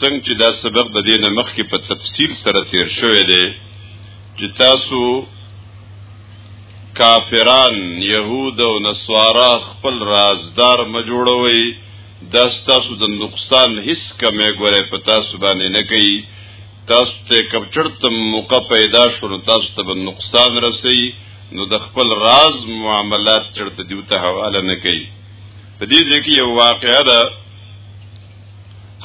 څنګه چې دا سبق د دې نه مخکې په تفصیل سره تیر شوی دی چې تاسو کافران يهود او نصارا خپل رازدار ما جوړوي دا تاسو د نقصان هیڅ کمه ګوره په تاسو باندې نه کوي تاسو ته کپچړتم موقع پیدا شونه تاسو ته نقصان رسي نو د خپل راز معاملات چرته دیوته حواله نه کوي په دې ځکه یو واقعا ده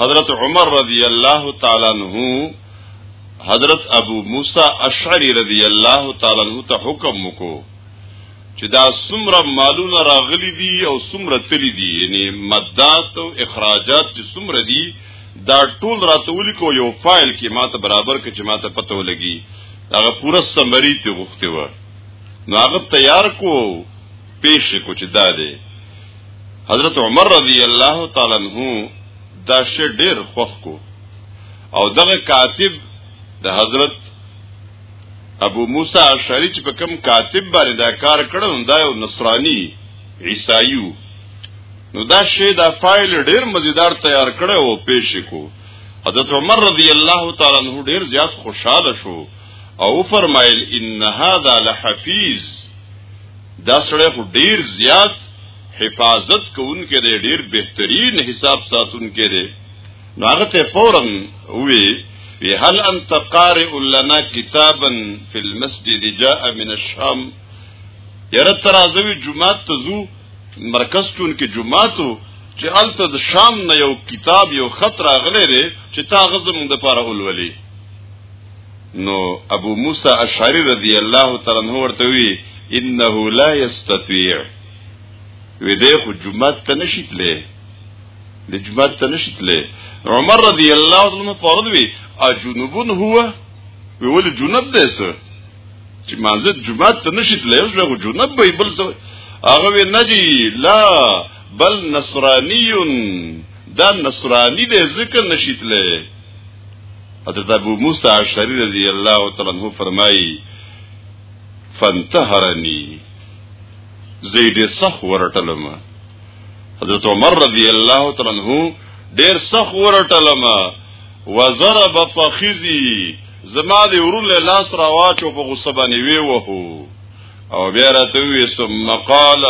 حضرت عمر رضی الله تعالی عنہ حضرت ابو موسی اشعری رضی الله تعالی عنہ ته حکم وکړو چې دا څومره مالونه راغلي دي او څومره تللی دي یعنی مدات او اخراجات چې څومره دي دا ټول راتول کو یو فایل کې ماته برابر کې چې ماته پته ولګي هغه پوره سمری ته غوښته و نو هغه تیار کو پیش کو چې دا دی حضرت عمر رضی الله تعالی عنہ دا شی ډیر خوښ کو او دغه کاتب د حضرت ابو موسی اشعری چې په کم کاتب باندې دا کار کړو دا یو نصرانی عیسایو نو دا شی دا فایل ډیر مزیدار تیار کړو او پیش کو حضرت عمر رضی الله تعالی عنہ ډیر زیات خوشاله شو او فرمایل ان هذا لحفیظ دا سړی خو ډیر زیات حفاظت کوونکی دی ډیر بهترین حساب ساتونکی دی نو هغه ته فورا وی وی هل انت قارئ لنا کتابا فی المسجد جاء من الشام یره ترازوی جمعه ته زو مرکز تون کې جمعه ته چې الته د شام نه یو کتاب یو خط راغلی دی چې تا غزم د پاره ولولي نو ابو موسی اشعری رضی الله تعالی عنہ ورته وی انه لا یستطيع وی دی خو جمعه ته نشیتله د جمعه ته نشیتله عمر رضی الله تعالی عنہ فرض وی اجنبون هو وی ول جنب ده سه چې مازه جمعه ته نشیتله یو ځای جنب به بل سه هغه وی نجی لا بل نصرانی دا نصرانی ده ذکر نشیتله حضرت ابو موسی اشعری رضی الله تعالی عنہ فرمایي فانتهرني زید صح ورټلم حضرت عمر رضی الله تعالی عنہ ډیر صح ورټلم وزرب فخذي زما دی ورون له لاس را واچو په غصه باندې وی وهو او بیا راته وی ثم قال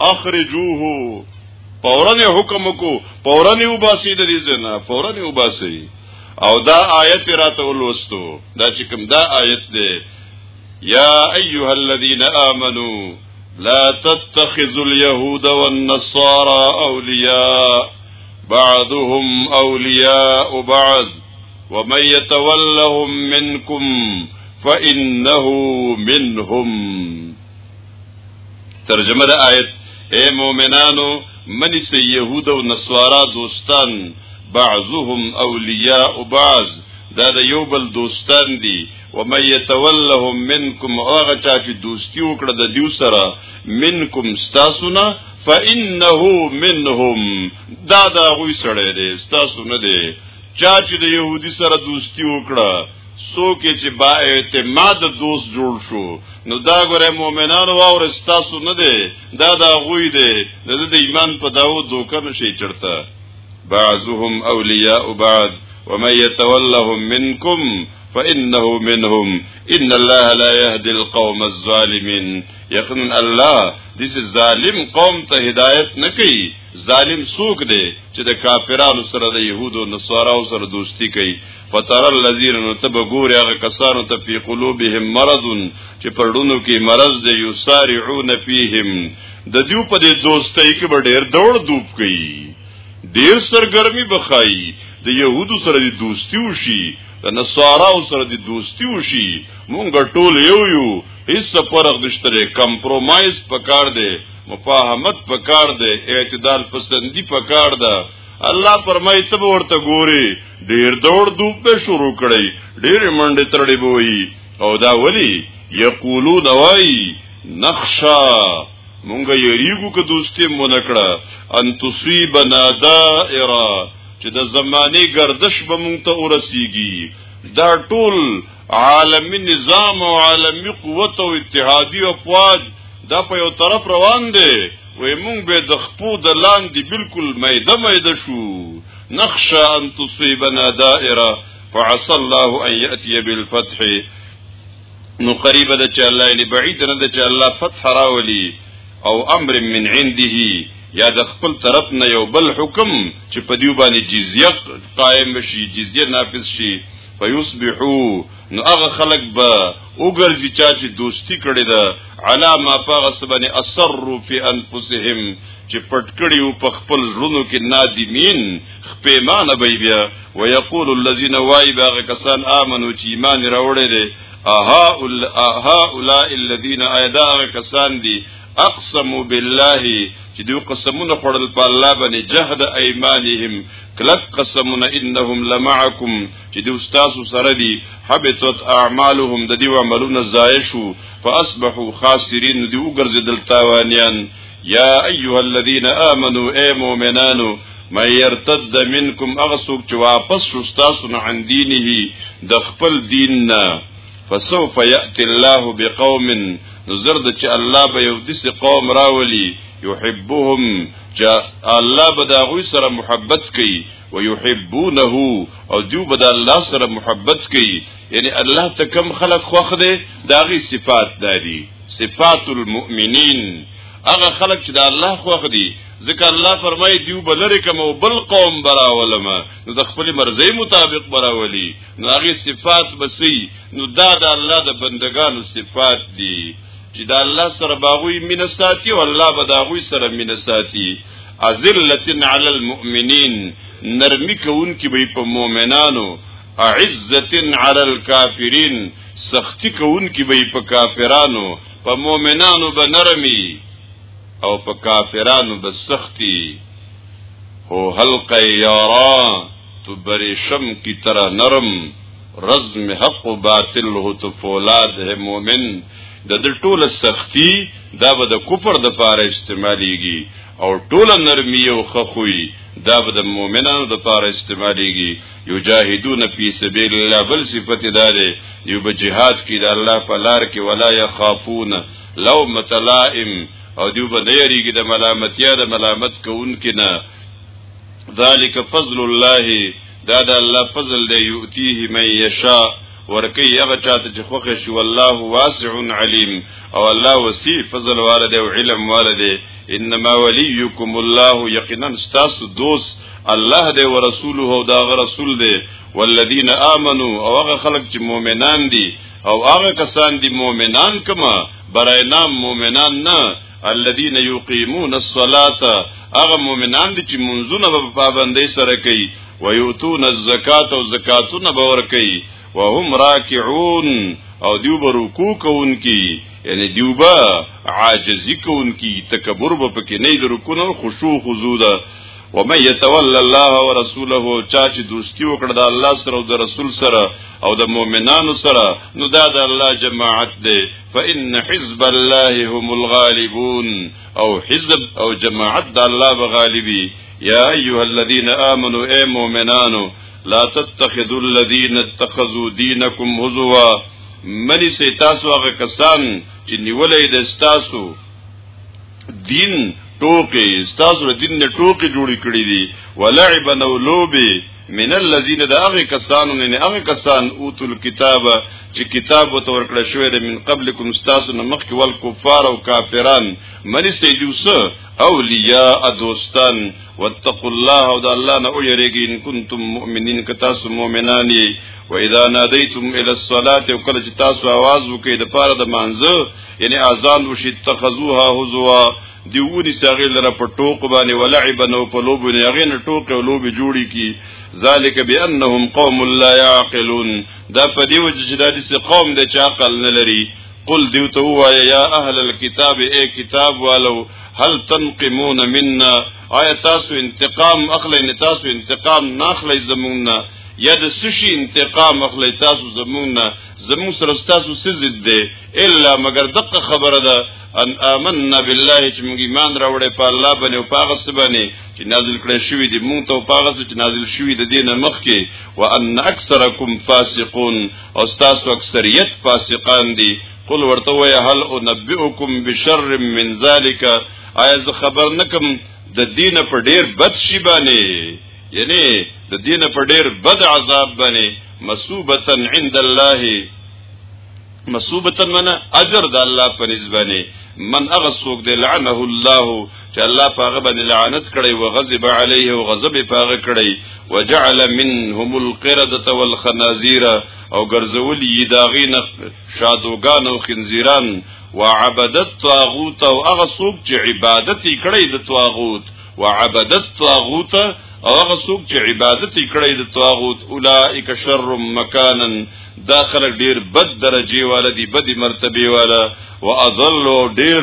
اخرجوه فورن حکم کو فورن وباسي د دې زنا فورن وباسي او دا آیت راته ولوستو دا چې کوم دا آیت دی یا ایها الذین آمنو لا تتخذوا اليهود والنصارى اولیاء بعضهم اولیاء بعض ومن يتولهم منكم فإنه منهم ترجمه د آیت اے مومنانو منی سے یهود او نصارا دوستان بعضهم اولیاء بعض دا د یو بل دوستان دي و مې يتولهم منکم هغه چا چې دوستی وکړه د دیو سره منکم تاسو نه فانه منهم دا دا غوي سره دي تاسو نه دي چا چې د يهودي سره دوستی وکړه څوک چې با اعتماد دوست جوړ شو نو دا ګره مؤمنانو واور تاسو نه دی دا دا غوی دی د دې ایمان په داو دوکه نشي چرته بعضهم اولیاء بعض ومن يتولهم منكم فانه منهم ان الله لا يهدي القوم الظالمين یقینا الله دې ظالم قوم ته هدایت نه کوي ظالم څوک دی چې د کافرانو سره د يهودو نصاراو سره دوستی کوي فتر الذين نتبغور هغه کسانو ته په قلوبهم مرض چې پرډونو کې مرض دی یسارعون فیهم د دیو په دې دوستۍ کې به ډېر دوړ دوب کوي ډېر سرګرمي بخای د يهودو سره د دوستي وشي د نصاراو سره د دوستي وشي مونږ ټول یو یو هیڅ فرق نشته کمپرمایز پکار دی مفاهمت پکار دی اعتدال پسندی پکار ده الله فرمایي ته ورته ګوري ډیر دور دوب به شروع کړي ډیر منډه ترړي بوي او دا ولی یقولو دوای نخشا مونږ یریګو که دوستي مونږ کړه ان تصيبنا دائره چې د زمانه گردش به مونږ ته ورسیږي دا ټول عالمی نظام او عالمی قوت او اتحادی او فواج دا په یو طرف روان دي وې مونږ به د خپو د لاندې بالکل میده میده شو نخشا ان تصيبنا دائره فعسى الله ان ياتي بالفتح نو قریب ده چې الله یې بعید نه ده چې الله فتح راولي او امر من عنده یا د خپل طرف نه یو بل حکم چې په دیو باندې جزیه قائم شي جزیه نافذ شي فیصبحوا نو هغه خلق به وګرځي چا چې دوستی کړي ده علا ما پاغه سبنه اثر فی انفسهم چې پټ کړي او په خپل ژوندو کې نادمین خپېمانه به بیا ويقول الذين وای باغ کسان امنو چې ایمان راوړي دي اها اها اولئ الذين ايدا کسان دي اقسموا بالله چې دوی قسمونه خړل په الله باندې جهد ايمانهم کلک قسمونه انهم لمعکم چې د استادو سره دي حبطت اعمالهم د دې عملونه ضایع شو فاصبحوا خاسرین دی وګرځیدل تاوانیان یا ایها الذین آمنو اے مؤمنانو مې يرتد منکم اغسوک چې واپس شو تاسو نه عن دینه د خپل دین نه فسوف یأتی الله بقوم نو زرد چې الله به یو دسه قوم راولي يحبهم چې الله به دا غوي سره محبت کوي ويحبونه او دیو بد الله سره محبت کوي یعنی الله ته کم خلق خوخ دي داغي صفات دادي صفات المؤمنین هغه خلق چې د الله خوخ دي ځکه الله فرمایي دیو بلری کوم او بل قوم براولما نو د خپل مرزي مطابق براولي نو هغه صفات بسي نو دا د الله د بندگانو صفات دي چې د الله سره باغوي مینه ساتي او الله به داغوي سره مینه ساتي ازلتن علی المؤمنین نرمی کون کی بی پا مومنانو اعزتن علی الكافرین سختی کون کی بی پا کافرانو پا مومنانو با نرمی او پا کافرانو با سختی هو حلق یاران تو بریشم کی طرح نرم رزم حق و باطل ہو تو فولاد ہے مومن د دې ټوله سختی دا به د کفر د پاره استعمالیږي او ټوله نرمي او خخوي دا به د مؤمنانو د پاره استعمالیږي یجاهدون فی سبیل الله بل صفت دا ده یو به جهاد کې د الله په لار کې ولا یخافون لو متلائم او دیو به نه یریږي د ملامتیا د ملامت کوونکې نه ذالک فضل الله دا د الله فضل دی یؤتیه من یشاء ورکی هغه چاته چې خوښ شي والله واسع علیم او الله وسیع فضل والده او علم والده انما وليكم الله یقینا استاس دوست الله دې او رسوله او دا رسول دې والذین آمنو او هغه خلک چې مؤمنان دي او هغه کسان دي مؤمنان کما برای نام مؤمنان نه الذين يقيمون الصلاه هغه مؤمنان دي چې منځونه په پابندۍ سره کوي ويؤتون الزکات او زکاتونه باور کوي وهم راکعون او دیو به رکوع کوونکی یعنی دیو به عاجزی کوونکی تکبر به پکې نه د رکوع نه خشوع خضوع ده ومن يتولى الله ورسوله چا چې دوستی وکړه د الله سره او د رسول سره او د مؤمنانو سره نو دا د الله جماعت دی فإن حزب الله هم الغالبون او حزب او جماعت د الله بغالبي یا ایها الذین آمنو ای مؤمنانو لا تتخذوا الذين اتخذوا دينكم هزوا منی سي تاسو هغه کسان چې نیولې د تاسو دین ټوکې تاسو د دین نه ټوکې جوړې کړې دي ولعبا او لوبه من الذين د هغه کسانو نه هغه کسان اوتل کتاب چې کتاب وتور کړ شوې د من قبلکم تاسو نه مخکې ول کفار او کافران منی سي جوسه اولیاء دوستان واتقوا الله او د الله نه ویریږئ ان کنتم مؤمنین که تاسو مؤمنان یې و اذا نادیتم الى الصلاه او کله چې تاسو आवाज وکړئ د پاره د مانزه یعنی اذان وشي تخذوها هزوا دیونی ساغی لره په ټوک باندې ولعب نو په لوب نه هغه نه ټوک او لوب جوړی کی ذالک بانهم قوم لا يعقلون دا په دیو چې دا دې قوم د چا عقل نه لري قل دیو ته وایا یا اهل الكتاب اے کتاب والو هل تنقمون منا آیا تاسو انتقام اخلئ نه تاسو انتقام ناخلئ زمونږه یا د سشي انتقام اخلئ تاسو زمونږه زمون سره تاسو سزد دی الا مگر دغه خبره ده ان آمنا بالله چې موږ ایمان راوړې په الله باندې او په هغه څه باندې چې نازل کړی شوی دی موږ ته په هغه څه چې نازل شوی دی دینه مخ کې وان اکثرکم فاسقون او تاسو اکثریت فاسقان دي قل ورته وای هل انبئکم بشر من ذالک آیا زه خبر نکم د دینه په ډیر بد شی باندې یعنی د دینه په ډیر بد عذاب باندې مسوبتا عند الله مسوبتا من اجر د الله په نسبت من اغسوک دی لعنه الله چې الله پاغه باندې لعنت کړي او غضب عليه او غضب پاغه کړي وجعل منهم القرده والخنازير او ګرځول یې داغي نخ شادوغان او خنزیران وعبدت طاغوت او هغه څوک چې عبادت یې کړي د طاغوت وعبدت طاغوت او هغه څوک چې عبادت یې کړي د طاغوت اولئک شر مکانا دا خلک ډیر بد درجه والا دي بد مرتبه والا واضل ډیر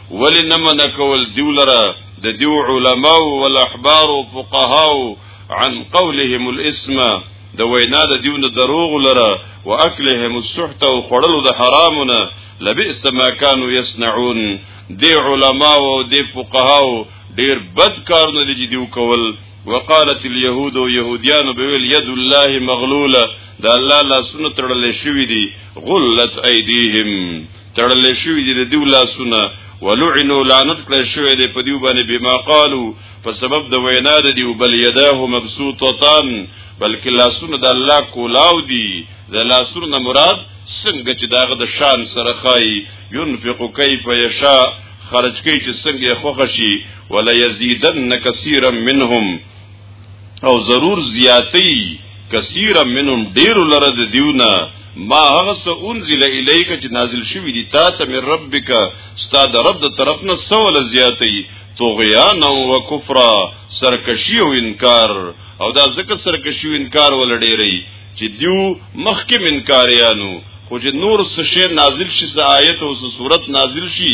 ولی نه منع کول دیو لره د دیو علماء او الاحبار او فقهاء عن قولهم الاسم د وینا د دیو نه دروغ لره واکلهم السحت او خړلو د حرامونه لبئس ما كانوا يصنعون دی علماء او دی فقهاء ډیر بد کارونه دي دیو کول وقالت اليهود يهوديان بيقول يد الله مغلوله دا الله لا سنت تړل شوی دي غلت ايديهم تړل شوی دی د دیو لاسونه ولعنو لعنت کړی شوی دی په دیو باندې بما قالو په سبب د وینا د دیو بل یداه مبسوطتان بلکې لاسونه د الله کولاو دی د لاسونو نه مراد څنګه چې داغه د شان سره خای ينفق کیف یشاء خرج کوي چې څنګه خوښ شي ولا یزيدن کثیرا منهم او ضرور زیاتی کثیرا منهم ډیر لره د دیونه ما هغه څه انزل الیک چې نازل شوی دی تا ته من ربک استاد رب د طرف نه سوال زیاتی طغیان او کفر سرکشی او انکار او دا ځکه سرکشی او انکار ول ډیری چې دیو مخکې انکاریانو خو چې نور څه شی نازل شي څه آیت او څه صورت نازل شي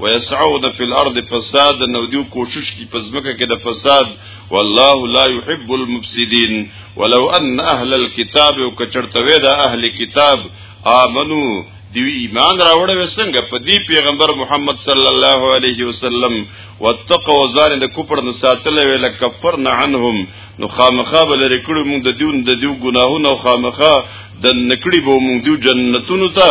ويسعون في الارض فساد نو دیو کوشش کی پزمکه کې د فساد والله لا يحب المفسدين ولو ان اهل الكتاب وکچرتوي دا اهل کتاب امنو دی ایمان راوړ وسنګ په دی پیغمبر محمد صلی الله علیه وسلم واتقوا ځان د کوپر نه ساتل ویل کفرنا عنهم نو خامخا بل رکړو موږ د دیون د دیو ګناهونو خامخا د نکړي بو موږ دیو جنتونو ته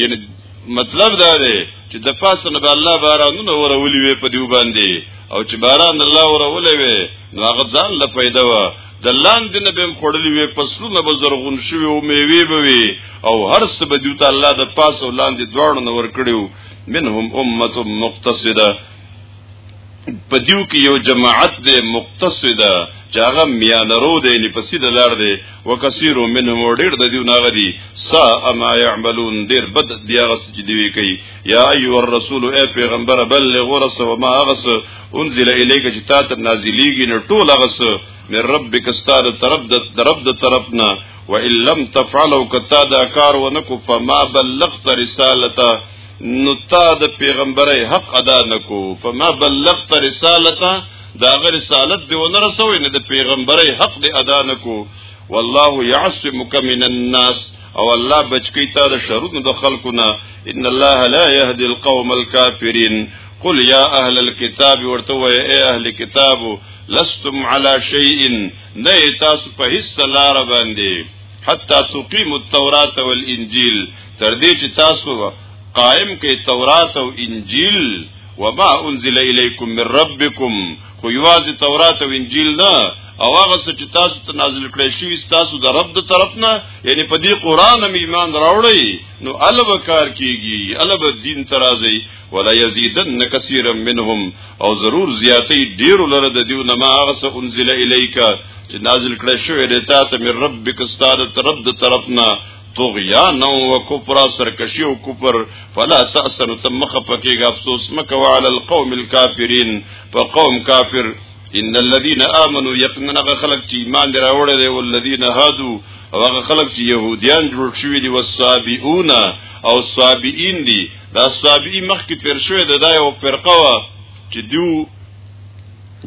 یعنی مطلب دا دی چې د پاسه نه الله بارانونه ورولې وي په دیو باندې او چې باران الله ورولې وي نو هغه ځان له پیدا و د لاندې نه به خړلې وي فصلونه به زرغون شوي او میوه به وي او هر څه به دیو ته الله د پاسه لاندې دواړو نور کړیو منهم امه مقتصده په دیو کې یو جماعت دی مقتصده چې هغه میانرو دی نه پسې د لار دی وکثیر منهم ډیر د دیو ناغه دی سا اما يعملون ډیر بد دی هغه چې دی کوي یا ایو الرسول ای پیغمبر بلغ ورس و ما غس انزل الیک چې تا ته نازلیږي نه ټول غس من ربک استاد طرف د طرف د طرفنا وان لم تفعلوا کتا دا کار ونکو فما بلغت رسالته نو تا د پیغمبري حق ادا نکو فما بلغت رسالته دا غیر رسالت دی ونه رسوي نه د پیغمبري حق دی ادا نکو والله يعصمك من الناس او الله بچکی تا د شرونو د خلکو نه ان الله لا يهدي القوم الكافرين قل يا اهل الكتاب ورته وای اے اهل کتاب لستم على شيء نه تاسو په هیڅ لار باندې حتى تقيموا التوراة والانجيل تر دې چې تاسو قائم کې تورات او انجیل وما انزل الیکم من ربکم خو یوازې تورات او انجیل نه او هغه څه چې تاسو ته نازل کړی شوی تاسو د رب د طرف نه یعنی په دې قران هم ایمان راوړی نو الوب کار کیږي الوب دین ترازی ولا یزیدن کثیرا منهم او ضرور زیاتې ډیر لره د دیو نه ما هغه څه انزل الیک چې نازل کړی شوی د تاسو من ربک استاد رب د طرف نه طغیان و کفر سرکشی و کفر فلا تأسن تمخ پکیگ افسوس مکو علی القوم الكافرین پا قوم کافر ان الذين امنوا يقنن غخلق چې ایمان دی راوړی دی والذین هادو او هغه خلق چې يهوديان جوړ شوی دي والصابئون او صابئین دي دا صابئی مخکې تیر شوی دی دا یو فرقه وا چې دیو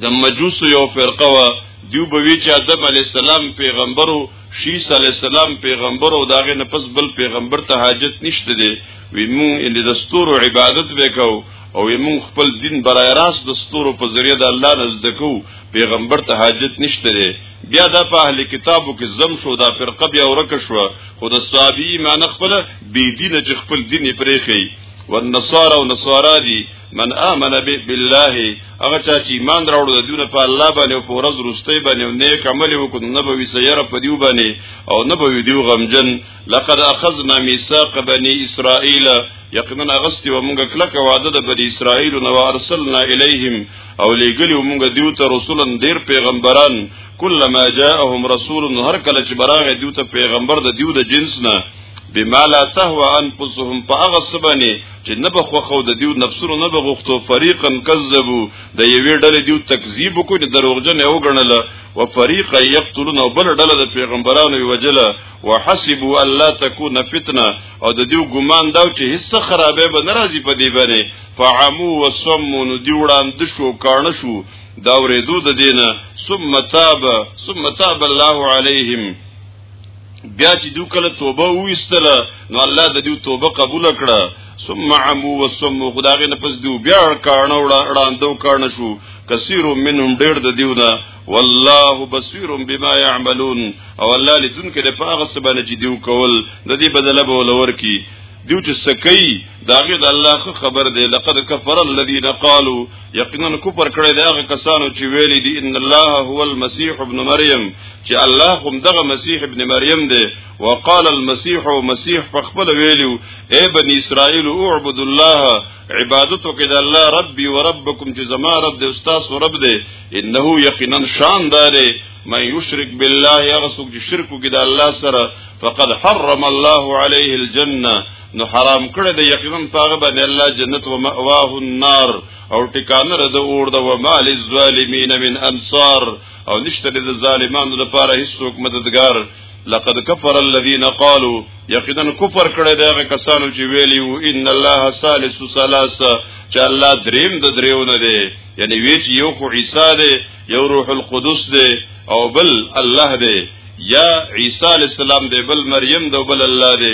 د مجوس یو فرقه وا دیو بوی چې آدم علی السلام پیغمبرو شیس علی السلام پیغمبر او داغه نه پس بل پیغمبر ته حاجت نشته دی وی مون ان د ستورو عبادت وکاو او مون خپل دین برای راس د ستورو په ذریعہ د الله نزد کو پیغمبر ته حاجت نشته دی بیا د په اهل کتابو کې زم شو دا فرقه بیا ورک شو خو د صحابي ایمان خپل بی دین چې خپل دین پرې خي والنصارى ونصارى دي من امن بالله هغه چا چې ایمان راوړ د دونه په الله باندې او فورز رسته باندې او نیک عمل وکړ نه به وسیره په دیو باندې او نه به دیو غمجن لقد اخذنا ميثاق بني اسرائيل یقینا غستی و مونږه کلک وعده د بنی اسرائیل نو ارسلنا الیهم او لګلی و مونږه دیو ته رسولن دیر پیغمبران کلمہ جاءهم رسول هر کله چې براغه دیو ته پیغمبر د دیو د جنس نه بما لا تهوا انفسهم په هغه سبنه چې نه به خوخو د دیو نفسونو نه به غوښتو فریقا کذبوا د یوې ډلې دیو تکذیب وکړي د دروغجن یو غنل او فریقا یقتلون او بل ډله د پیغمبرانو وجله وحسبوا الا تكون فتنه او د دیو ګمان دا چې هیڅ خرابې به ناراضي په دی باندې فعمو وسمون دی وړاند شو کانه شو دا ورېدو د دینه ثم تاب ثم تاب الله عليهم بیا چې دوی کله توبه وستله نو الله د دوی توبه قبول کړه ثم عمو وسم خدای نه پس دوی بیا کارنه وړاندو کارنه شو کثیر منهم ډیر د دیونه والله بصیر بما يعملون او الله لدون کې د پاغه سبانه چې دیو کول د دې بدله به ولور کی دیو چې سکی داغه د الله خبر دی لقد کفر الذين قالوا یقینا کوپر کړی دی هغه کسانو چې ویلي دي ان الله هو المسيح ابن مریم چې الله هم دغه مسیح ابن مریم دی وقال المسيح مسیح فخبل ویلو اے بنی اسرائیل اعبد الله عبادت وکړه د الله ربي وربکم چې زما رب دی استاد رب دی انه یقینا شان داره من یشرک بالله هغه څوک چې شرک وکړي د الله سره فقد حرم الله عليه الجنه نو حرام کړی د یقینا پاغه باندې الله جنت و مأواه النار او ټکانه رد اور د و مال الظالمین من انصار او نشته د ظالمانو لپاره هیڅوک مددگار لقد كفر الذين قالوا یقینا کفر کړی دغه کسانو چې ویلی وو ان الله ثالث ثلاثه چې الله دریم د دریو نه دی یعنی وی چې یو خو عیسی دی یو روح القدس دی او بل الله دی یا عیسی علی السلام دی بل مریم دی بل الله دی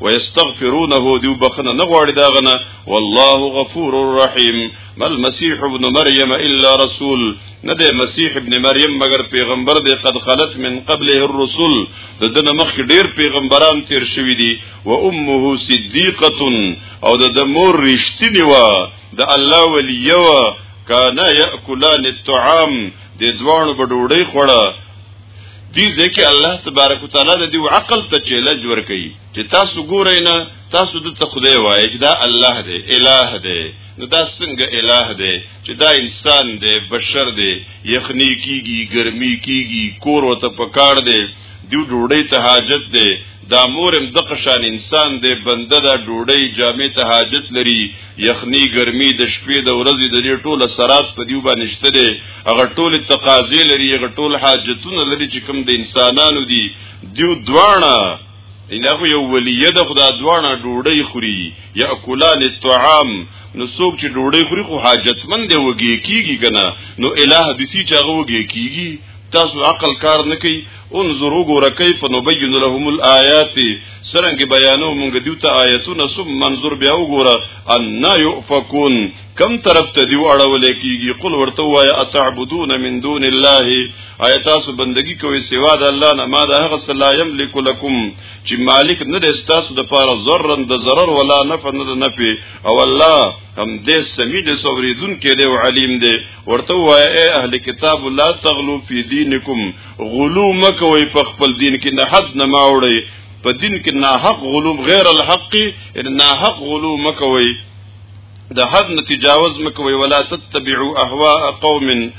ويستغفرونه دیو بخنه نه غواړي دا غنه والله غفور رحیم مل مسیح ابن مریم الا رسول نه دی مسیح ابن مریم مگر پیغمبر دی قد خلت من قبله الرسل د دنه مخ ډیر پیغمبران تیر شوی دی و امه صدیقه او د مور رښتینی و د الله ولی و کانا یاکلان الطعام د دوانو بډوړی خوړه دي ځکه الله تبارک وتعالى د دې عقل ته چیلنج ورکړي چې تاسو ګورئ نه تاسو د خدای وایي چې دا الله دی الٰه دی نو دا څنګه الٰه دی چې دا انسان دی بشر دی یخنی کیږي ګرمي کیږي کور وته پکاړ دی دیو ډوډۍ ته حاجت دی دا مورم د قشان انسان دی بنده دا ډوډۍ جامې ته حاجت لري یخنی ګرمي د شپې د ورځې د دې ټوله سراس په دیو باندې شته دی هغه ټول تقاضې لري هغه ټول حاجتونه لري چې کوم د انسانانو دي دیو دواړه انه یو ولیه د خدا دواړه ډوډۍ خوري یا کولان الطعام نو څوک چې ډوډۍ خوري خو حاجتمند دی وږي کیږي کنه نو الہ دسی چې هغه وږي کیږي تاسو عقل کار نه کوي انظر وګوره کیف نبین لهم الآیات سرنګ بیانو مونږ دیو ته آیتونه ثم منظر بیا وګوره ان یؤفکون کم طرف ته دی واړول کیږي قل ورته وای اتعبدون من دون الله آیات تاسو بندگی کوي سوا د الله نه ما د هغه صلا یملک لكم چې مالک نه د تاسو د پاره ضرر د ضرر ولا نفع نه د نفع او الله هم دې سمي د سوریدون کې دی او علیم دی ورته وای اهل کتاب لا تغلو فی دینکم غلو مکوي په خپل دین کې نه حد نه ماوړي په دین کې نه حق غلو غیر الحق ان نه حق غلو مکوي د حد نه تجاوز مکوي ولا تتبعوا اهواء قوم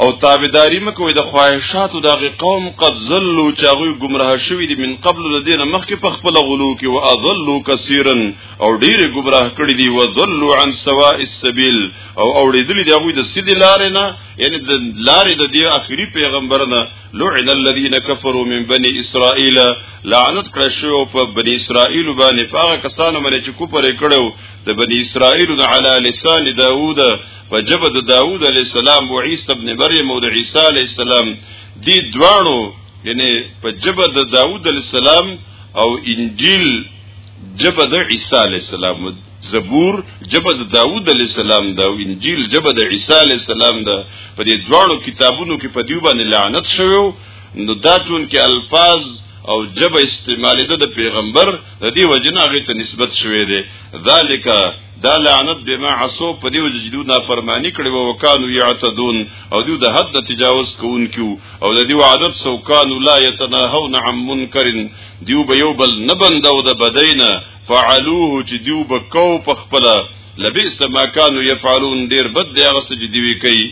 او تابعداري مکوي د خواهشاتو دغه قوم قد زلوا چاغوي گمراه شوی دي من قبل لدین مخکې په خپل غلو کې او اضلوا کثیرا او ډیر گمراه کړی دي وضلوا عن سواء السبيل او اوریدلی دی غوي د سیدی لارې نه یعنی د لارې د دې اخري پیغمبر نه لعن الذين كفروا من بني اسرائيل لعنت کړ شو په بني اسرائيل باندې هغه کسانو باندې چې کوپر کړو د بني اسرائيل د علی لسان داوود په جبد داوود علی السلام او عيسى ابن مريم او عيسى علی السلام دي دوانو یعنی په جبد داوود علی السلام او انجیل جبه د عیسی علی السلام زبور جبه د داوود علی السلام دا او انجیل جبه د عیسی علی السلام دا په دې دواړو کتابونو کې په دیو باندې لعنت شوو نو دا ټول کې الفاظ او جبه استعمال د پیغمبر د دې وجنه غي ته نسبت شوې ده ذالک دا لعنت بما عصو په دې وجه جدو نافرمانی کړي وو وکانو یعتدون او دوی د حد تجاوز کوونکو او د دې عادت سو کانو لا یتناهون عن منکر دیو به یو بل نه بندو د بدینه فعلوه چې دیو به کو په خپل لبئس ما كانوا يفعلون ډیر بد دی هغه څه چې دیوی کوي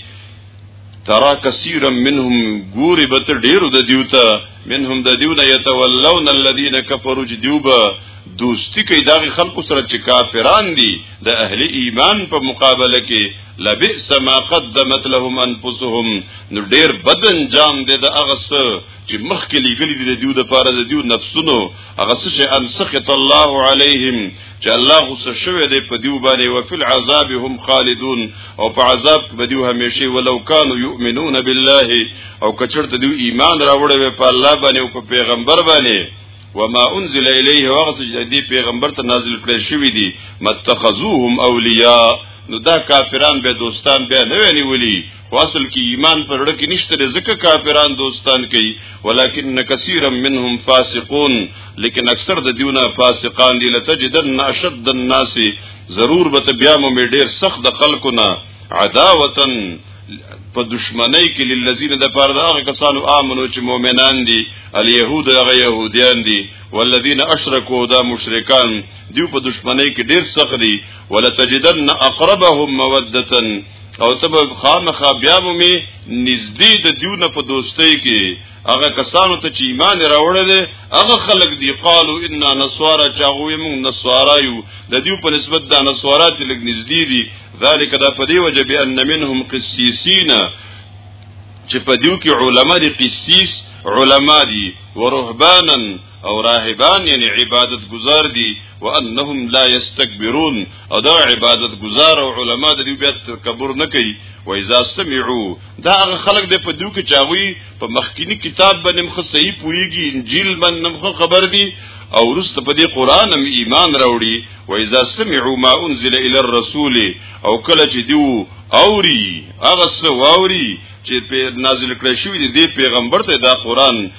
ترا کثیرا منهم ګوري بت ډیرو د دیو ته منهم د دیو نه يتولون الذين كفروا چې دیو به دوستی کوي دا خلکو سره چې کافران دي د اهل ایمان په مقابله کې لبئس ما قدمت لهم انفسهم نو ډیر بدن جام دي د اغس چې مخکې لګلې دي د دیو د پاره د دیو نفسونو هغه څه چې ان سخط الله علیهم چې الله غصه شوی دی په دیو باندې او فل عذاب هم خالدون او په عذاب کې دیو همیشه ولو کانوا یؤمنون بالله او کچرته دیو ایمان راوړی وي په الله باندې او په پیغمبر باندې وما انزل الیه وغس دی پیغمبر ته نازل کړی شوی دی متخذوهم اولیاء نو دا کافران به دوستان به نه ویلی واصل کې ایمان پر لړ کې نشته ځکه کافران دوستان کوي ولکن کثیر منهم فاسقون لیکن اکثر د دیونه فاسقان دي لتجدن اشد الناس ضرور به بیا مو ډیر سخت د خلکو نه عداوتن په دشمنی کې للذین د پاره دا کسانو امنو چې مؤمنان دي الیهود هغه يهوديان دي والذین اشرکو دا مشرکان دیو په دشمنی کې ډیر سخت دي ولتجدن اقربهم موده او تب خامخا بیا مومي نږدې د دیونه په دوستۍ کې هغه کسانو ته چې ایمان راوړل دي هغه خلک دی قالو ان نسوارا چاغوي موږ نسوارا یو د دیو په نسبت د نسوارا چې لګ نږدې دي ذالک دا په دی وجه به ان منهم قسیسین چې په دیو کې علما دي قسیس علما دي ورهبانن او راهبان یعنی عبادت گزار دي وانهم لا یستكبرون او دا عبادت گزار او علما د دې بیا تکبر نه کوي و اذا سمعوا دا هغه خلک د په دوی کې چاوي په مخکینی کتاب باندې مخ صحیح پويږي انجیل باندې مخ خبر دي او رست په دې قران هم ایمان راوړي و اذا سمعوا ما انزل الى الرسول او کله چې دیو اوري هغه څه واوري چې په نازل کړی شوی دی پیغمبر ته دا قران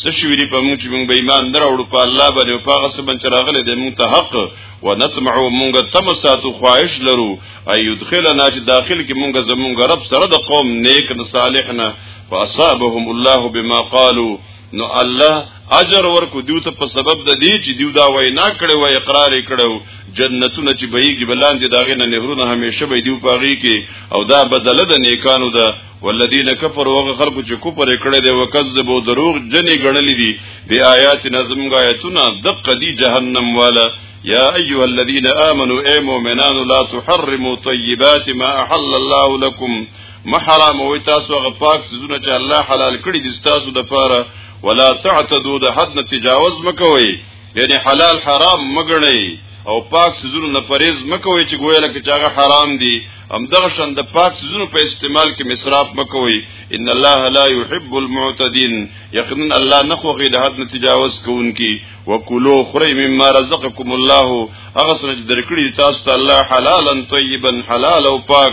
څه شي ویلي په موږ چې موږ به ایمان نه راوړو په الله باندې او په هغه څه باندې راغلي دی موږ ته حق و نطمع موږ تم ساتو خواهش لرو اي يدخلنا چې داخل کې موږ زموږ رب سره د قوم نیک نه صالح نه فاصابهم الله بما قالوا نو الله اجر ورکو دیو ته په سبب د دې چې دیو دا وینا کړي و اقرار کړو جنتونه چې بهيږي بلاندې داغه نه نهرونه همیشه به دیو پاغي کې او دا بدله د نیکانو ده والذین کفروا وغ خلق چې کوپر کړه دی وکذبوا دروغ جنې غړلې دي بی آیات نظم غایتنا دق دی جهنم والا یا ایها الذین آمنوا ای مؤمنان لا تحرموا طیبات ما احل الله لكم محرم وي تاسو غ پاک سونه چې الله حلال کړی دي تاسو د پاره ولا تعتدوا د حد نه تجاوز مکوئ یعنی حلال حرام مګړی او پاک سيزونو نه پرېز مکوي چې ګویا لکه چې هغه حرام دي هم دغه شان د پاک سيزونو په استعمال کې مصرف مکوي ان الله لا يحب المعتدين یقینا الله نه خوښي د حد نه تجاوز کوونکي وکلو خری مما رزقكم الله هغه سره چې درکړي تاسو ته الله حلالا طيبا حلال او پاک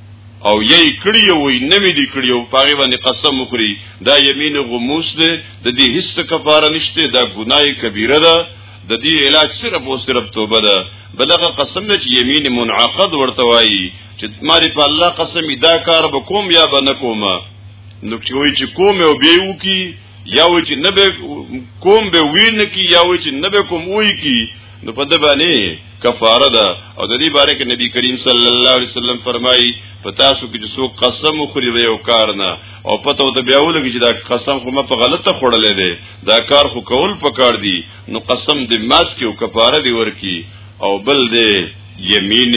او یی کړی او نه می دی کړی او پاغه باندې قسم وخوري دا یمین غموس دی د دې هیڅ کفاره نشته دا ګناه کبیره ده د دې علاج صرف او صرف توبه ده بلغه قسم نه چې یمین منعقد ورته وایي چې ماری په الله قسم دا کار به کوم یا به نه کوم نو چې وایي چې کوم او به وکي یا وی چې نه به کوم به وین کی یا وی چې نه به کوم وی کی نو په د باندې کفاره ده او د دې باره کې نبی کریم صلی الله علیه وسلم فرمایي په تاسو کې چې څوک قسم خوري یو کار نه او پته وته بیا ولګي چې دا قسم خو ما په غلطه خوړلې ده دا کار خو کول پکار دی نو قسم دې مات کې او کفاره دی ورکی او بل دې یمین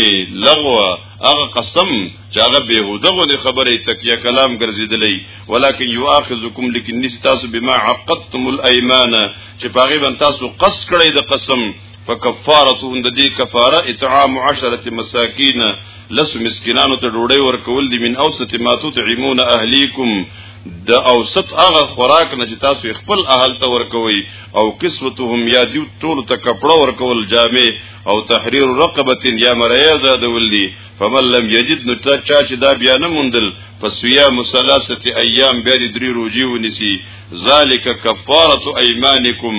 لغوه هغه قسم چې هغه بهوده غو خبره تکیه کلام ګرځیدلی ولكن يؤاخذكم لكن نستاس بما عقدتم الايمان چې پاغي باندې تاسو قص کړی د قسم فكفارته د دې کفاره اطعام 10 مساکین لس مسکینانو ته ډوډۍ ورکول دي من اوسط ما تطعمون اهلیکم د اوسط هغه خوراک نه چې تاسو خپل اهل ته ورکوي او کسوتهم یا دیو ټول ته کپړه ورکول جامع او تحریر رقبه یا مریضه دولي فمن لم یجد نو تا چا چې دا بیا نه موندل فصيام ثلاثه ايام بیا د درې روزي ونیسي ذالک کفاره ايمانکم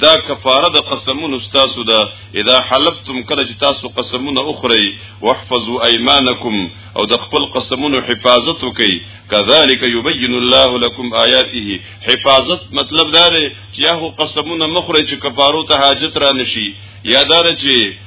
دا کفاره د قسمونو تاسو ده اذا حلفتم کله چې تاسو قسمونه اخري واحفظوا ايمانكم او د خپل قسمونو حفاظت وکي كذلك يبين الله لكم آياته حفاظت مطلب دا دی چې هغه قسمونه مخري چې کفارو ته حاجت را نشي یادار چې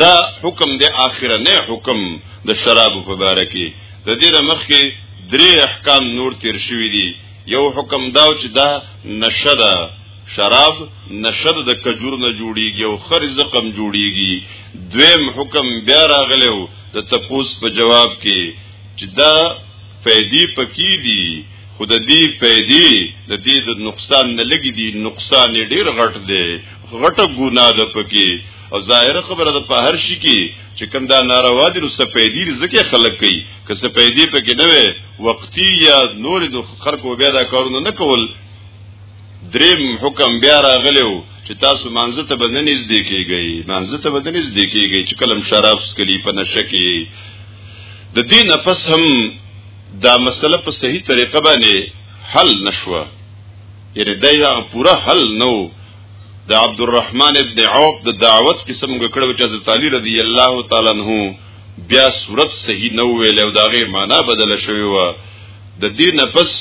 دا حکم د اخره نه حکم د شراب په باره کې د دې مخ کې درې احکام نور تیر شوی دي یو حکم دا چې دا نشه ده شراب نشد د کجور نه جوړیږي او خرز قم جوړیږي دویم حکم بیا راغلو د تپوس په جواب کې چې دا فیدی پکې دي خود دې پیدې د دې د نقصان نه لګي دي نقصان ډیر غټ دی غټه ګناه ده پکې او ظاهر خبره ده په هر شي کې چې کوم دا ناروا دي نو سپېدی ځکه خلک کوي که سپېدی پکې نه وي وقتی یا نور د خلکو بیا دا کارونه نه کول دریم حکم بیا راغلو چې تاسو مانزه ته بدن نږدې کیږئ مانزه ته بدن نږدې کیږئ چې کلم شراب سکلی په نشه کې د دې نفس هم دا مسله په صحیح طریقه باندې حل نشوه یعنی دا یو پوره حل نو د عبدالرحمن ابن عوف د دعوت کې سمګ کړو چې حضرت علی رضی الله تعالی عنہ بیا صورت صحیح نو ویل او دا غي معنا بدل شوی و د دې نفس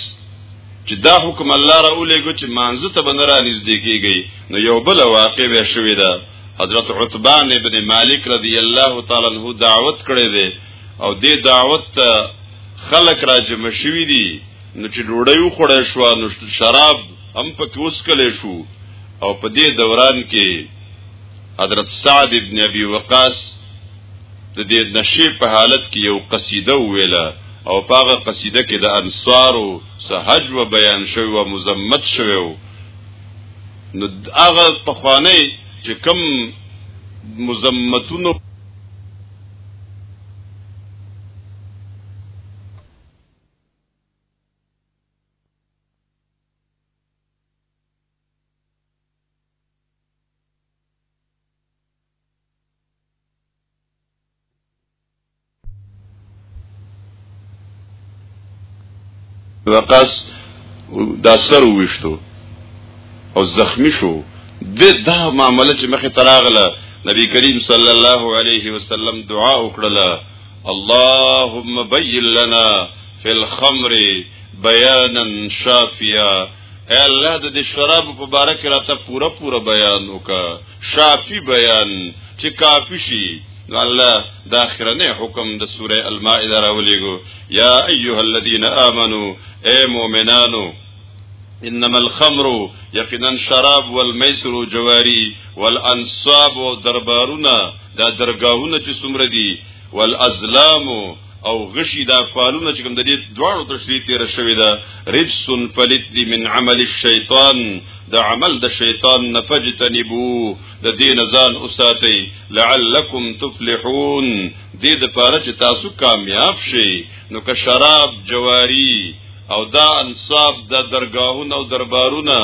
چې دا حکم الله را ولېګو چې مانزه ته بندر نږدې کیږي نو یو بل واقع به شوی دا حضرت عتبان ابن مالک رضی الله تعالی عنہ دعوت کړی دی او دې دعوت ته خلق را جمع شوی دي نو چې ډوډۍ وخوړې شو نو شراب هم پکې وسکلې شو او په دې دوران کې حضرت سعد ابن ابي وقاص د دې نشي په حالت کې یو قصیده ویله او پاغه قصیده کې د انصارو سهج و بیان شوی و مزمت شوی و نو هغه په خوانی چې کم مزمتونو وقاص دا سر وشتو او زخمی شو د دا معاملې چې مخه تراغله نبی کریم صلی الله علیه وسلم دعا وکړه اللهم بين لنا في الخمر بيانا شافيا اے الله د دې شراب په باره کې راته پوره پوره بیان وکا شافی بیان چې کافی شي نو الله دا اخرنه حکم د سوره المائده راولېګو یا ایها الذین آمنو اے مؤمنانو انما الخمر یقینا شراب والمیسر جواری والانصاب دربارونه دا درگاهونه چې څومره دي والازلام او غشي دا فالونه چې کوم د دې دواړو تشریح تیر شوی دا رجس فلت دی من عمل الشیطان د عمل د شیطان نفجتنبو د دین ځان اوساتئ لعلکم تفلحون دې د پاره چې تاسو کامیاب شئ نو که شراب جواری او دا انصاف د درگاهونه او دربارونه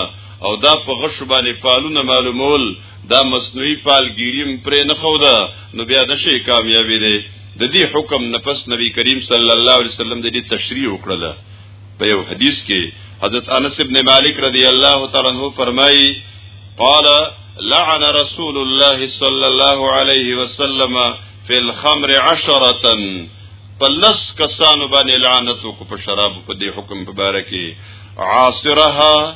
او دا په غش باندې پالونه معلومول دا مصنوعي فالګيري هم پرې نه خو ده نو بیا د شي کامیابی دی د دې حکم نفس نبی کریم صلی الله علیه وسلم د دې تشریح وکړه په یو حدیث کې حضرت انس ابن مالک رضی الله تعالی عنہ فرمایي قال لعن رسول الله صلی الله علیه وسلم فی الخمر عشرة پلس کسانو باندې لعنت کو په شراب په دې حکم په باره کې عاصرها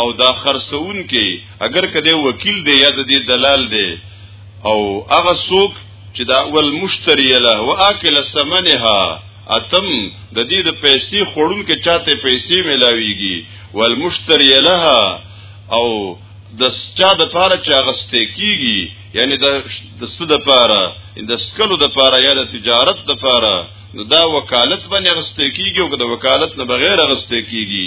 او دا خرڅون کې اگر کده وکیل دی یا د دې دلال دی او هغه څوک چې دا اول مشتری له واکل ثمنها اتم د دې د پیسې خورون کې چاته پیسې ملاويږي والمشتری لها او د چا د پاره چې اغسته کیږي یعنی د د څه د پاره د سکلو د پاره یا د تجارت د پاره نو دا وکالت باندې اغسته کیږي او د وکالت نه بغیر اغسته کیږي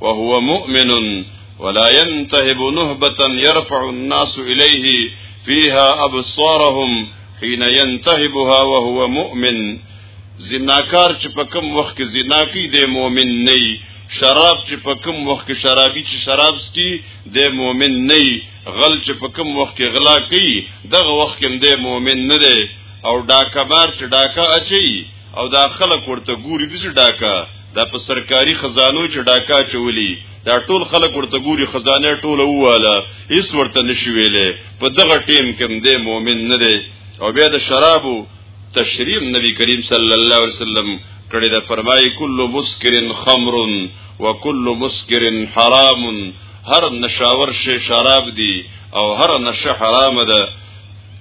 وهو مؤمن ولا ينتهب نهبة يرفع الناس إليه فيها أبصارهم حين ينتهبها وهو مؤمن زناکار چې په کوم وخت کې زنا کوي د مؤمن نه شراب چې په کوم وخت کې شرابي چې شراب سکي د مؤمن نه غل چې په کوم وخت کې غلا کوي دغه وخت کې د مؤمن نه دی او ډاکبار چې ډاکا اچي او دا خلک ورته ګوري دي چې ډاکا دا په سرکاري خزانو چې ډاکا چولي دا ټول خلک ورته ګوري خزانه ټوله واله هیڅ ورته نشي ویلې په دغه ټیم کې د مؤمن نه دی او بیا د شرابو تشریح نبی کریم صلی الله علیه وسلم کړي دا فرمایي کل مسکر خمر وکل مسکر حرام هر نشاور شی شراب دی او هر نشه حرام ده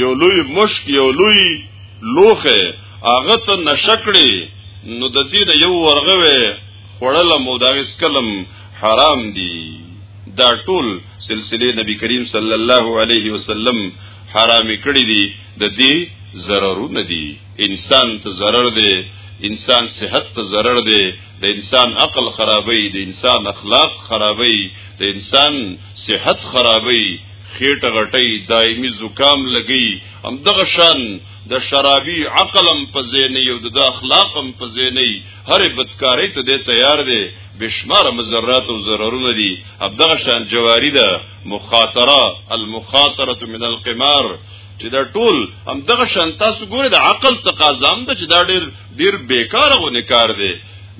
یو لوی مشک یو لوی لوخه هغه ته نشکړي نو د دې یو ورغوي خړل مو دا اس کلم حرام دي دا ټول سلسله نبی کریم صلی الله علیه وسلم حرام کړی دي د دې ضررونه دي انسان ته ضرر دی انسان صحت ته ضرر دی د انسان عقل خرابوي د انسان اخلاق خرابوي د انسان صحت خرابوي خېټه غټي دایمي زکام لګي هم دغه شان د شرابي عقلم په زینې او د اخلاقم په زینې هر بدکاري ته دی تیار دی بشمار مزرات او ضررونه دي هم دغه شان جواری ده مخاطره المخاطره من القمار چې دا ټول هم دغه شان تاسو ګوره د عقل تقاضا هم ده چې دا ډیر ډیر بیکاره غو نه کار دی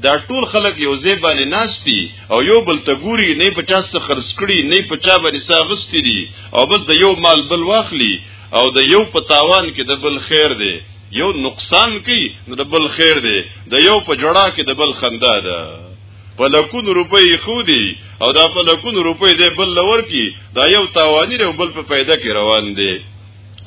دا ټول خلک یو ځای باندې ناشتي او یو بل ته ګوري نه په چا څه خرڅ کړي نه په چا باندې څه غستې دي او بس د یو مال بل واخلي او د یو په تاوان کې د بل خیر دی یو نقصان کوي نو د بل خیر دی د یو په جړا کې د بل خندا ده په لکون روپۍ خو دی او دا په لکون روپۍ دی بل لور کی دا یو تاوانی دی او بل په پیدا کې روان دی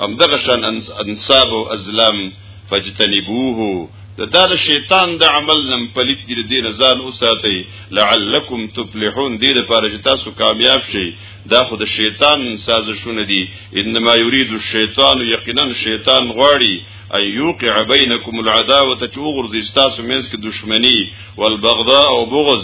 هم دغه شان انصاب او ازلام فاجتنبوه د دا د شیطان د عمل نم پلیت دي د دین ځان اوساتئ لعلکم تفلحون دې لپاره چې تاسو کامیاب شئ دا خو د شیطان سازشونه دي انما یرید الشیطان یقینا شیطان غواړي ای یوقع بینکم العداوه چې وګرځي تاسو منځ کې دښمنی والبغضاء او بغض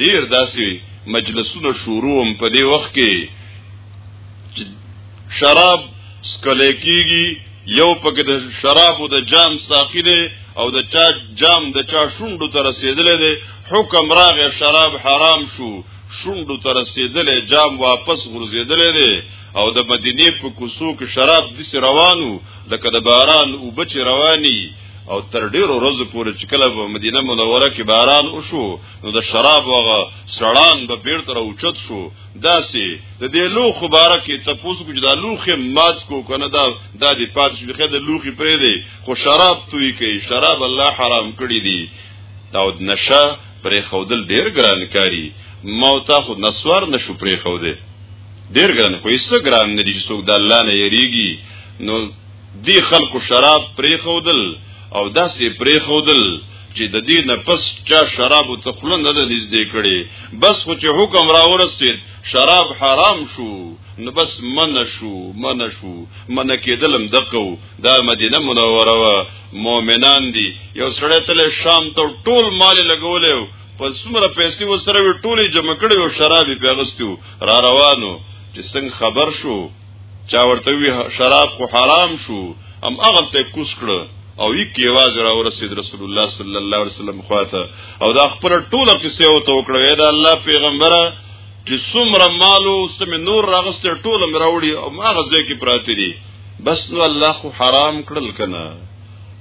ډیر داسې مجلسونه شروع هم په دې وخت کې شراب سکلې کیږي یو پکې د شرابو د جام ساقی دی او د چا جام د چا شوندو تر رسیدلې دی حکم راغی شراب حرام شو شوندو تر رسیدلې جام واپس غرزیدلې دی او د مدینه په کوسو کې شراب د روانو لکه د باران او بچ رواني او تر ډیرو ورځې پورې چې کله په مدینه منوره کې باران وشو نو د شراب هغه سړان به بیرته راوچت شو داسې د دې لوخ مبارکې تاسو کو چې دا لوخ مات کو کنه دا د دې پات شي خو د لوخ پرې دی خو شراب توی کوي شراب الله حرام کړی دی دا د نشه پرې خودل ډیر ګران کاری موت خو نسوار نشو پرې خوده ډیر ګران خو یې څه ګران نه دي چې څوک د الله نه یریږي نو دی خلکو شراب پریخودل او داسې پریخودل چې د دې نه پس چا شراب ته خلن نه نږدې کړي بس خو چې حکم را ورسید شراب حرام شو نو بس من شو من شو من کېدلم دقو دا مدینه منوره وا مؤمنان دي یو سړی تل شام ته ټول مال لګولیو په څومره پیسې وسره ټولې جمع کړې او شراب پیغستو را روانو چې څنګه خبر شو چا ورته وی شراب خو حرام شو ام هغه ته کوس کړ او یک یواز را ورسید رسول الله صلی الله علیه وسلم خواته او دا خپل ټوله قصه او ته وکړه دا الله پیغمبره چې څومره مالو سم نور راغسته ټوله مراوړي او هغه ځای کې پراته دي بس نو الله خو حرام کړل کنه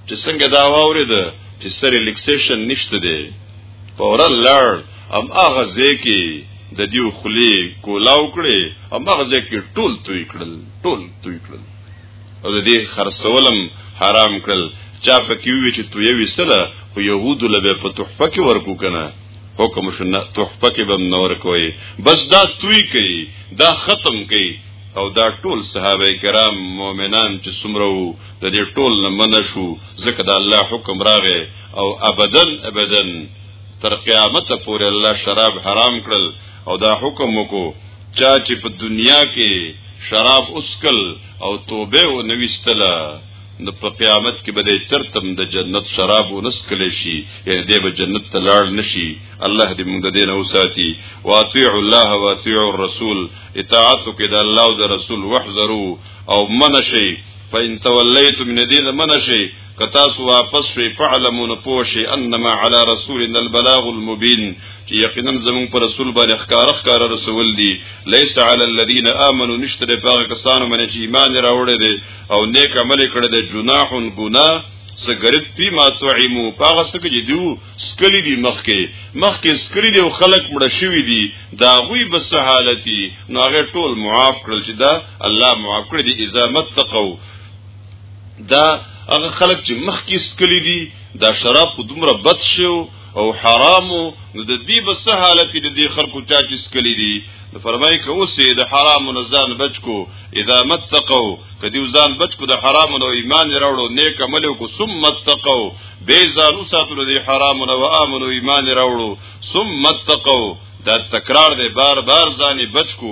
چې څنګه دا واورید چې سره ریلیکسیشن نشته دی فورا لړ ام هغه ځای کې د دیو خلی کولاو کړي او مغزه کې ټول توی کړل ټول توی کړل او د دې خرڅولم حرام کړل چا پکې وی چې تو یوي سره خو يهودو له په تحفه کې ورکو کنه حکم شنه تحفه کې بم نور کوي بس دا توی کوي دا ختم کوي او دا ټول صحابه کرام مؤمنان چې څومره وو د دې ټول نه منشو ځکه دا الله حکم راغی او ابدن ابدن تر قیامت پورې الله شراب حرام کړل او دا حکم وکړو چا چې په دنیا کې شراب اسکل او توبه و نوستله نو په قیامت کې به د چرتم د جنت شراب ونسکل شي یعنی د به جنت ته لاړ نشي الله دې موږ دې نه وساتي واطيع الله واطيع الرسول اطاعت کې د الله او د رسول واحذروا او منشي فإن توليتم من دين منشي کتا سو واپس شوی فعلمون پوشی انما علی رسولنا البلاغ المبین چې یقینا زمون پر رسول باندې ښکار ښکار رسول دی لیس علی الذین آمنو نشتره پاک کسانو باندې چې ایمان راوړی دی او نیک عمل کړی دی جناح گناه سګریټ پی ما تعیمو پاغه سکه چې دیو سکلی دی مخکې مخکې سکلی دی او خلق مړ شوی دی دا غوی بس حالتي نو هغه ټول معاف کړل چې دا الله معاف کړی دی اذا متقوا دا هغه خلک چې مخکې سکلی دي دا شراب خو دومره بد شو او حرامو نو د دې بس حالت د دې خلکو چا چې سکلی دي نو فرمایي که اوس د حرامو نه ځان بچ کو اذا متقو کدی ځان بچ کو د حرامو نو ایمان راوړو نیک عمل کو ثم متقو به ځان ساتلو د حرامو نو امنو ایمان راوړو ثم متقو دا تکرار دی بار بار ځان بچ کو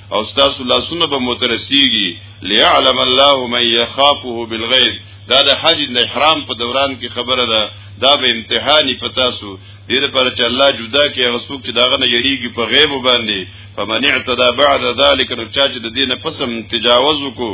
او تاسو لاسونه به مترسیږي ليعلم الله من يخافه بالغيب دا د حج د احرام په دوران کې خبره ده دا به امتحاني پتا سو دې لپاره چې الله جدا کې هغه څوک چې داغه نه یریږي په غیب باندې فمن اعتدى بعد ذلك نو چا چې د دینه پسم تجاوز وکړو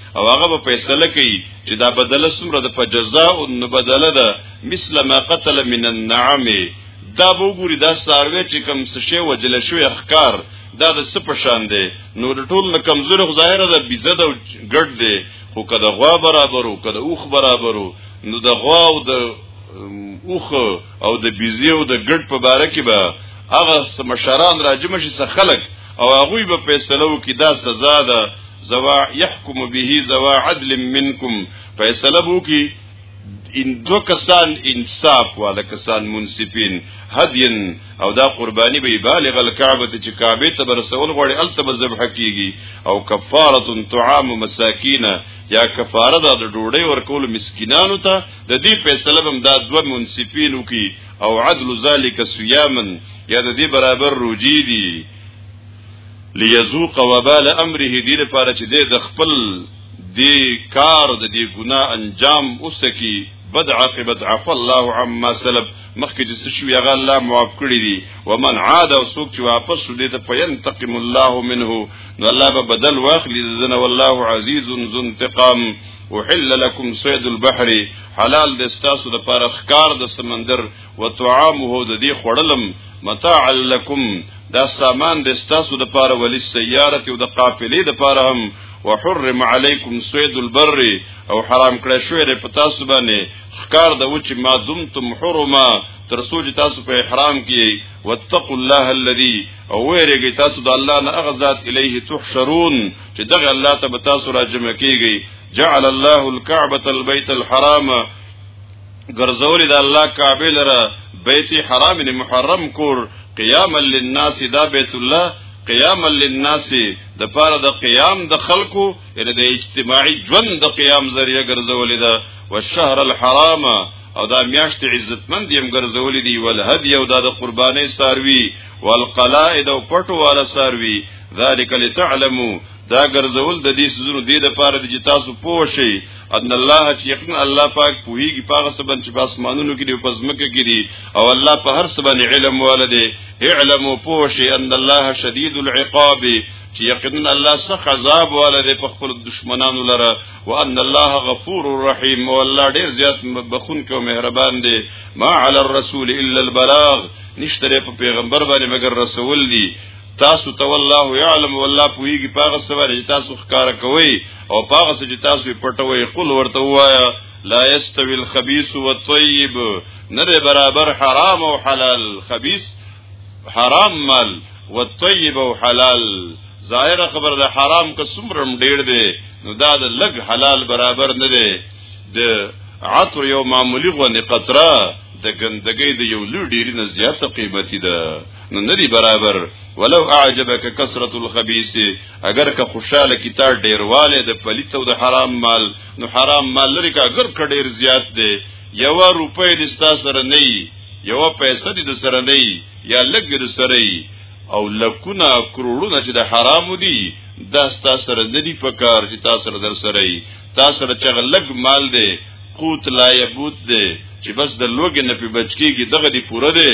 او هغه په فیصله کوي چې دا بدله سمره د فجزاء او بدله ده مثل ما قتل من النعم دا وګوري دا ساروی چې کم څه شی وجل شوی اخکار دا د څه په شان دی نو د ټول نه کمزوري خو ظاهره ده بيزه ده ګډ دی خو کده غوا برابرو کده اوخ برابرو نو د غوا او د اوخ او د بيزه او د ګډ په باره کې به هغه مشران راجم شي څخه خلک او هغه به فیصله وکړي دا سزا ده زوا يحكم به زوا عدل منكم فیصله وکړي ان دو کسان انصاف والا کسان منصفین هدین او دا قربانی به بالغ الكعبه چې کعبه ته برسول غوړي الته به ذبح کیږي او کفاره طعام مساکین یا کفاره د ډوډۍ ورکول مسکینانو ته د دې فیصله هم دا دوه منصفین وکي او عدل ذلك صياما یا د دې برابر روجي دي ليذوق وبال امره دې لپاره چې د خپل دې کار د دې ګناه انجام اوسکی بد عاقبت عف الله عما سلب مخکې چې شو یا الله معاف کړی دي ومن عاد او سوق چې واپس شو دې ته پینتقم الله منه نو الله به بدل واخلي ذنه والله عزیز ذو انتقام وحل لكم صيد البحر حلال د ستاسو د پاره خکار د سمندر و طعامه د دې خړلم متاع لکم دا سامان د ستاسو د پاره ولی سیاره او د قافلې د پاره هم وحرم علیکم سوید البر او حرام کړی شوی دی په تاسو باندې خکار د وچ ما دمتم حرما تر سوج تاسو په احرام کې واتقوا الله الذي او ویریږي تاسو د الله نه اغزاد الیه تحشرون چې دغه الله ته به تاسو راجمع کیږي جعل الله الكعبه البيت الحرام ګرځول د الله کعبه لره بیت حرام نه محرم کور قیاما للناس دا بیت الله قیاما للناس د پاره د قیام د خلکو یعنی د اجتماعي ژوند د قیام ذریعہ ګرځول دا والشهر الحرام او دا میاشت عزتمند یم ګرځولې دی ول هدی او دا د قربانې ساروي والقلائد او پټو والا ساروي ذالک لتعلموا دا ګرځول د دې سزونو دې د پاره د تاسو پوه شي ان الله چې یقینا الله پاک پوهیږي پاغه سبن چې باس مانونو کې دی په ځمکه کې دی او الله په هر سبن علم والده علم او پوه شي ان الله شدید العقاب چې یقینا الله سخت عذاب والده په خپل دشمنانو لره وان الله غفور رحیم او الله ډیر زیات بخون کې مهربان دی ما علی الرسول الا البلاغ نشتره په پیغمبر باندې مگر رسول دی تاسو ته والله يعلم والله پويږي پاغه سوال چې تاسو ښکارا کوي او پاغه چې تاسو پټوي قل ورته وایا لا يستوي الخبيث والطيب نره برابر حرام او حلال خبيث حرام مال والطيب او حلال ظاهر خبر ده حرام که سمرم ډیر دی نو دا د لګ حلال برابر نه دی د عطر یو معمولی غوندې قطره د ګندګۍ د یو لوی ډیر نه زیاته قیمتي ده نو ندی برابر ولو اعجبک کثرت الخبيث اگر که خوشاله کی تا ډیرواله د پلیت او د حرام مال نو حرام مال لري که اگر که ډیر زیات دی یو روپۍ د ستا سره نه یو پیسې د سره نه یا لګ د سره او لکونه کروڑونه چې د حرام دي دا ستا سره د دې په کار چې تاسو سره در سره تا سره چې لګ مال دی قوت لا یبوت دی چې بس د لوګې نه په بچکیږي دغه دی پوره دی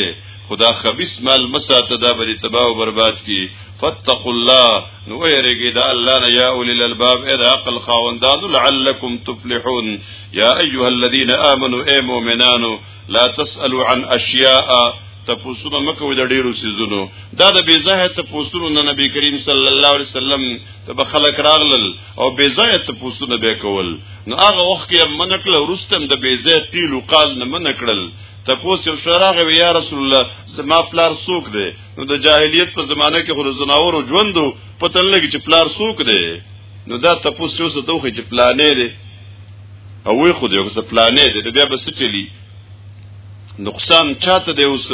خدا خبيث مال مساته دا بری تباہ او برباد کی فاتقوا الله نو یریږي دا الله نه یا اول الالباب اذا عقل خواندان لعلکم تفلحون یا ایها الذين امنوا اي مؤمنانو لا تسالوا عن اشیاء تپوسونه مکه د ډیرو سيزونو دا د بیزه تپوسونه نبی کریم صلی الله علیه وسلم ته خلق راغلل او بې ځای ته پوسونه به کول نو هغه وخت کې من کړل ورستم د بې ځای قیل او قال نه من کړل تپوس یو شراغه وی یا رسول الله زما پلار سوک دی نو د جاهلیت په زمانه کې خو زناور او ژوندو پتن لګی چې پلار سوک دی نو دا تپوس یو څه دوه چې پلانې دی او وی خو یو څه پلانې دی بیا بس چلی نقصان چاته دی اوس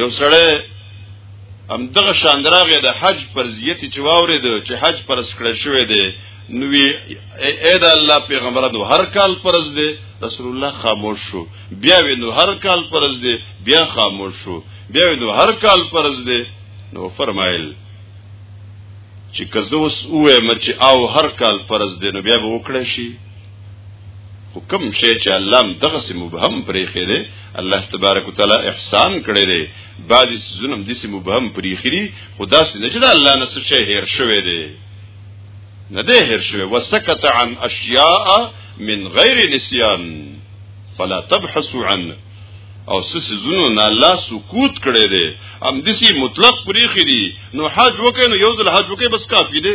یو سړی ام دغه شاندراغه د حج فرضیت چې واورید چې حج فرض کړی شوی دی نو وی اې دا الله پیغمبر نو هر کال فرض دی رسول الله خاموش شو بیا وی نو هر کال فرض دی بیا خاموش شو بیا وی نو هر کال فرض دی نو فرمایل چې کزه اوس اوه مچ او هر کال فرض دی نو بیا به وکړی شي حکم شي چې الله دغه سي مبهم پرې خېره الله تبارک وتعالى احسان کړی دی بعضی سيزونم دي سي مبهم پرې خېری خدا سي نجد الله نه څه شي هېر شوی دی نه دی هېر شوی وسکت عن اشیاء من غیر نسیان فلا تبحثوا عنه او سس زونو نه الله سکوت کړي دي ام دسی مطلق پریخي دي نو حج وکړي نو یو ځل حج وکړي بس کافی دي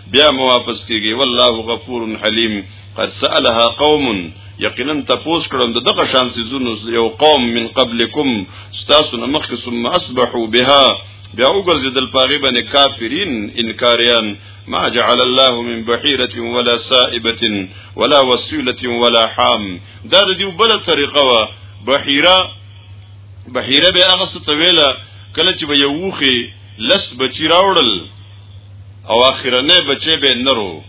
بیا مو واپس کیږي والله غفور حلیم قد سالها قوم یقینا تاسو کړم دغه شان سيزونو یو قوم من قبلکم تاسو نه مخکې ثم اصبحوا بها بیا وګرځیدل پاغي باندې کافرین انکاریان ما جعل الله من بحيرة ولا سائبة ولا وسيلة ولا حام دا د دې بل طریقه وا بحيره بحيره به هغه څه ویله کله چې به یو وخي لس بچی راوړل او اخرنه بچي به نرو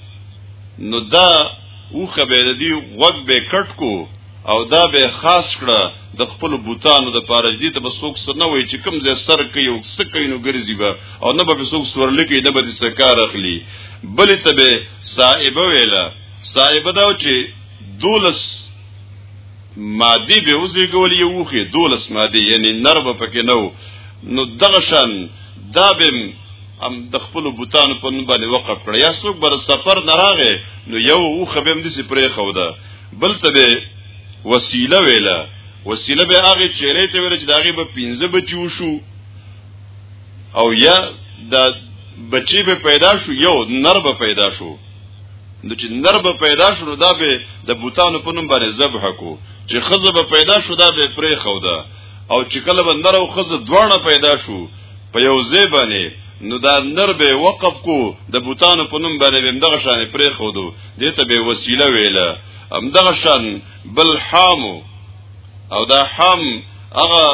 نو دا اوخه به دی وګ به کټ کو او دا به خاص کړه د خپل بوتانو د پاره دي ته بسوک سر نه وای چې کم زې سر کوي او څه کوي نو ګرځي به او نه به بسوک سور لکه نه به سکار اخلي بل ته به صاحب ویلا صاحب دا چې دولس مادي به وزي ګول یو خې دولس مادي یعنی نر به پکې نو نو دغه شان دا بیم ام د خپل بوتانو په نوم باندې وقف کړ یا څوک بر سفر نه راغې نو یو او خبم دې سپرې خو ده بل ته به وسیله ویله وسیله به هغه چیرې ته ویل چې داغه به 15 بچي وشو او یا د بچی به پیدا شو یو نر به پیدا شو نو چې نر به پیدا شو دا به د بوتانو په نوم باندې ذبح کو چې خزه به پیدا شو دا به پرې خو ده او چې کله به نر او خزه دواړه پیدا شو په یو ځای باندې نو دا نر به وقف کو د بوتانو په نوم باندې دغه شان پرې خو دو دته به وسیله ویله هم دغه شان بل حامو او دا حام هغه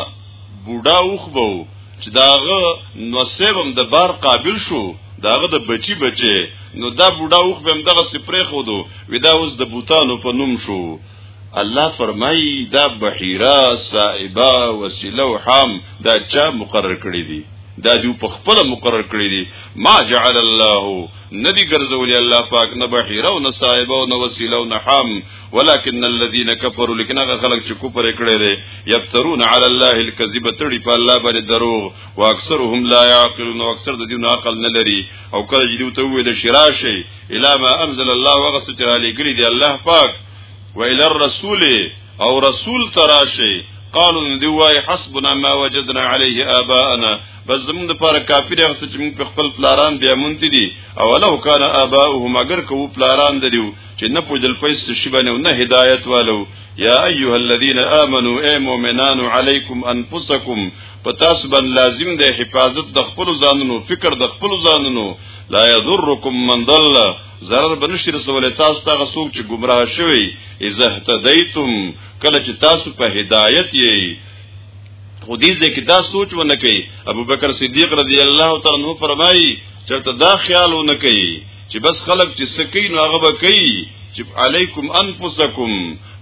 بوډا وخبو چې داغه نصیبم د بار قابل شو داغه د بچی بچي نو دا بوډا وخبم دغه سپری خو دو ودا اوس د بوتانو په نوم شو الله فرمایي دا بحیرا صائبا وسیله او حام دا چا مقرر کړی دي دا جو په خپل مقرر کړی دي ما جعل الله ندی ګرځولې الله پاک نه بحیره او نه صاحب او نه وسیله او نه حام ولکن الذين كفروا لكن هغه خلک چې کوپر کړي دي یفترون علی الله الكذب تړي په الله باندې دروغ واکثرهم لا يعقلون اکثر د دې عقل نه لري او کله چې دوی ته ویل شي راشي الا ما انزل الله وغس چې را لګري دی الله پاک و الى الرسول او رسول تراشي قالو دی وای حسبنا ما وجدنا عليه آباءنا بس زمون د پاره کافی دی غس چې موږ په خپل پلاران بیا مونږ دي او لو کان آباؤهم اگر کو پلاران دریو چې نه پوجل پیسې شی باندې نه هدایت والو یا ایها الذین آمنو اے مؤمنان علیکم انفسکم پتاس بن لازم ده حفاظت د خپل ځانونو فکر د خپل ځانونو لا یذرکم من ضل zarar بنشي رسول تاسو ته غسوک چې گمراه شوی اذا هتدیتم کله چې تاسو په هدایت یې خو دې ځکه دا سوچ ونه کوي ابو بکر صدیق رضی الله تعالی عنہ فرمایي چرته دا خیال ونه کوي چې بس خلک چې سکین نو هغه به کوي چې علیکم انفسکم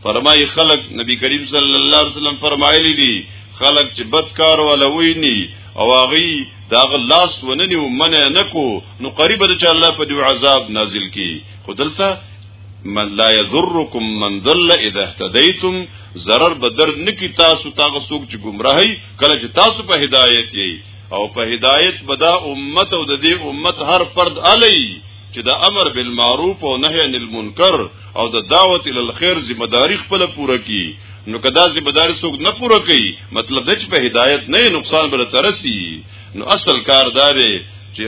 فرمایي خلک نبی کریم صلی الله علیه وسلم فرمایلی دي خلک چې بدکار ولوي ني او هغه دا غلاس ونني ومنه نکو نو قریب ده چې الله په دې عذاب نازل کی خدلته من لا يضركم من ضل اذا اهتديتم zarar بدر نکی تاسو تاغه سوق چې گمراهي کله چې تاسو په هدایت یې او په هدایت بدا امت او د دې امت هر فرد علی چې د امر بالمعروف او نهی عن المنکر او د دعوت ال الخير ذمہ داری خپل پوره کی نو کدا ذمہ داری څوک نه پوره کوي مطلب د چې په هدایت نه نقصان بل ترسي نو اصل کار دا دی چې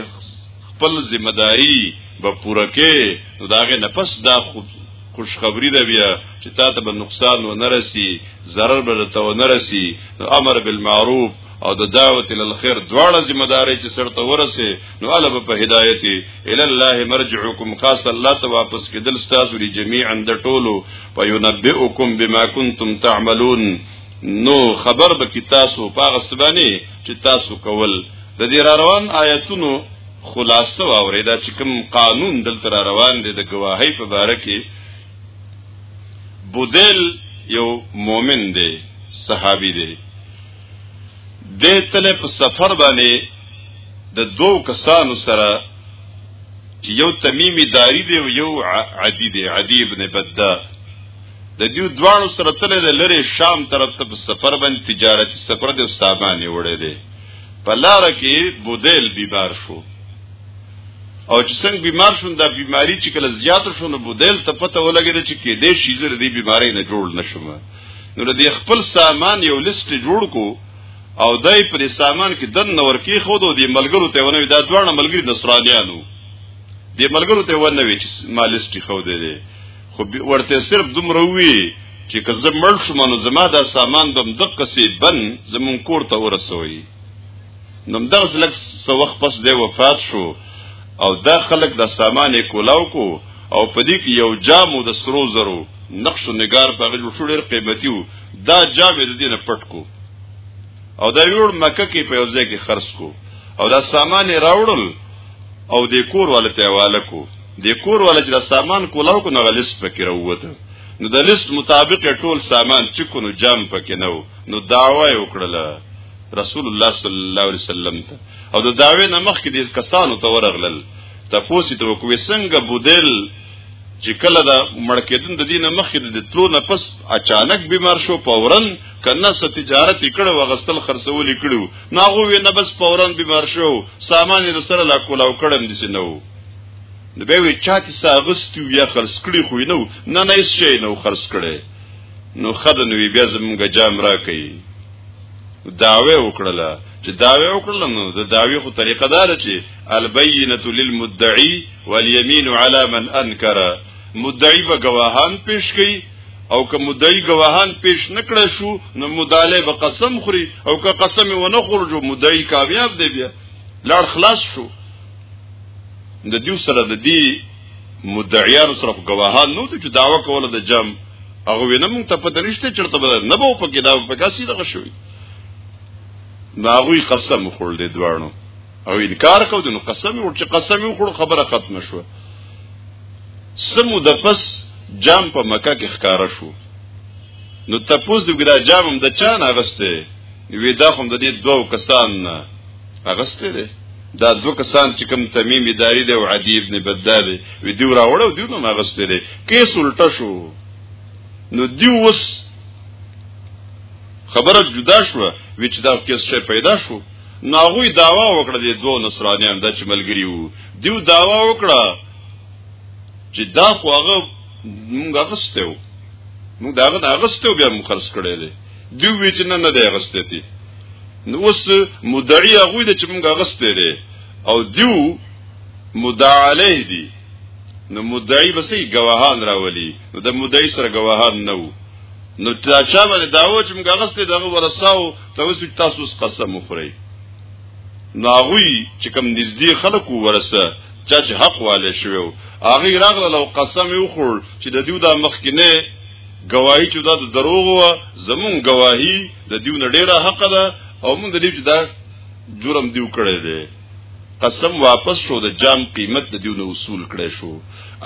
خپل ذمہ داری به پوره کې نو داغه نفس دا خود خوشخبری ده بیا چې تا ته به نقصان و نرسي ضرر به ته و نرسي امر بالمعروف او د دعوت ال الخير دواړه ذمہ داري چې سرته ورسه نو الب په هدايت ال الله مرجعكم خاص الله ته واپس کېدل تاسو لري جميعا د ټولو فينبئكم بما كنتم تعملون نو خبر به کی تاسو پاغه سبانی چې تاسو کول د دې را روان آیتونو خلاصه واوریدا چې کوم قانون دلته را روان دی د گواهی په باره کې بودل یو مؤمن دی صحابي دی د تلې په سفر باندې د دوو کسانو سره چې یو تمیمی داری دی او یو عدی دی عدی ابن بدا د دیو دوانو سره تلې د لری شام طرف ته په سفر باندې تجارتي سفر دی او سامان یې وړی دی په لار کې بودیل بیمار شو او چې څنګه بیمار شون دا بیماری چې کله زیات شونه بودیل ته پته ولګید چې کې دې شیزر دې بیماری نه جوړ نشوم نو د خپل سامان یو لیست جوړ کو او دای په سامان کې دن نور کې خو د ملګرو ته ونه دا دوه ملګری نصرانیانو د ملګرو ته ونه وی چې مالست خو دې خو ورته صرف دومره وی چې که زمړ شوم نو زما دا سامان دم دقه سی بن زمون کور ته ورسوي نو دغه لک سو وخت پس دی وفات شو او دا خلک د سامان کولاو کو او په دې کې یو جامو د سرو زرو نقش و نگار په غل شو ډیر قیمتي وو دا جام د دینه پټ کو او دا یوړ مکه کې په ځای کې خرڅ کو او دا سامان راوړل او د کور ولته واله کو د کور ول چې سامان کولاو کو نه غلیس پکې راووته نو د لیست مطابق ټول سامان چې کو نو جام پکې نو نو داوا یې وکړله رسول الله صلی الله علیه وسلم ته او د داوی نه مخکې د کسانو ته ورغلل تفوسی ته وکوي څنګه بودل چې کله دا مړکیدون د دینه مخکې د تلو نه پس اچانک بیمار شو پورن کنه ست تجارت کړه وغستل خرڅول کړو ناغو وینه بس پورن بیمار شو سامان یې سره لا کولاو کړم دي نو نو به وی چاته ساغستو یا خرڅ کړی خو نو نه نه شي نو خرڅ کړي نو خدن وی بیا زمونږ جام راکې داوی وکړله چې داوی وکړله نو د داوی خو طریقه دار چې البینه للمدعی والیمین علی من انکر مدعی به گواهان پیش کړي او که مدعی گواهان پیش نکړه شو نو مداله به قسم خوري او که قسم و نه خورجو مدعی کامیاب دی بیا لړ خلاص شو د دیو سره د دی مدعیان سره گواهان نو چې داوا کوله د جام هغه وینم ته پته نشته چرته به نه بو پکې دا په کاسي دغه شوی ناغوی قسم خور دې دوانو او انکار کو دنو قسم ور چې قسم خور خبره ختم شو سمو د پس جام په مکه کې ښکارا شو نو تپوس د ګرا جام د چا نه غسته وی دا هم د دې دوو کسان نه اغسته دی دا دو کسان چې کوم تمیم اداری دی او عدی ابن بدار دی وی دیو راوړو دیو نه اغسته دی کیس الټه شو نو دیو وس خبره جدا شو وی چې دا کیس شي پیدا شو ناغوی داوا وکړه دی دو نصرانیان د چملګری وو دیو داوا وکړه چې دا خو هغه مونږ اغسته وو مونږ دا هغه اغسته بیا مخرص کړی دی دی وی چې نه نه دی غسته دي نو اوس مدعی هغه د چې مونږه غسته دي او دیو مدعا علیه دي نو مدعی بسې گواهان راولي نو د مدعی سره گواهان نه وو نو دا چا باندې داو چې مونږه غسته دغه ورساو ته اوس تاسو قسم وخورئ ناغوی چې کم نږدې خلکو ورسه چا چې حق والے شوو هغه راغله لو قسم یو خور چې د دیو د مخ کې نه گواہی چې دا د دروغ و زمون گواہی د دیو نه ډیره حق ده او موږ د دې چې دا جرم دیو کړی دی قسم واپس شو د جام قیمت د دیو نه وصول کړی شو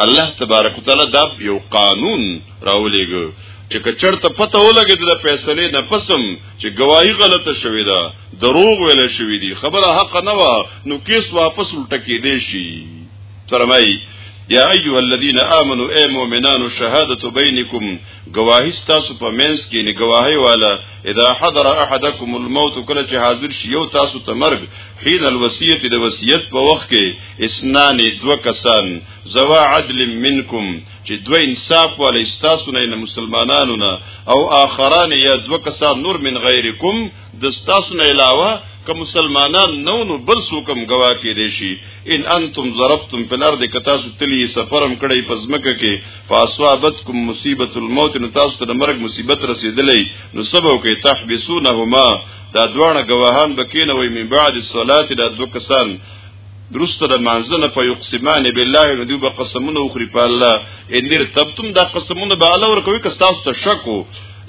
الله تبارک وتعالى دا یو قانون راولېګو چې کچرته پته ولګي د فیصله نه پسم چې گواہی غلطه شوې ده دروغ ویل شوې دي خبره حق نه و نو کیس واپس الټه کې دی شي فرمایي یا ایو الذین آمنو اے مؤمنانو شهادت بینکم گواہی تاسو په منځ کې نه گواہی والا اذا حضر احدکم الموت کله چې حاضر شي یو تاسو ته مرګ حين الوصیت د وصیت په وخت کې اسنان دو کسان زوا عدل منکم چې دو انصاف والا تاسو نه مسلمانانو نه او آخران یا دو کسان نور من غیرکم د ستاسو نه علاوه که مسلمانان نو نو بل سوکم گوا کې دي شي ان انتم ضربتم په الارض که تاسو تلی سفرم کړی په ځمکه کې فاسوابتکم مصیبت الموت نو تاسو ته د مرګ مصیبت رسیدلې نو سبو کې تحبسونهما دا دوانه گواهان بکینه وي من بعد الصلاه دا دو کسان درسته د مانزنه په یقسمان بالله ردی به قسمونه اخري په الله ان تبتم دا قسمونه به الله ور کوي که تاسو ته شکو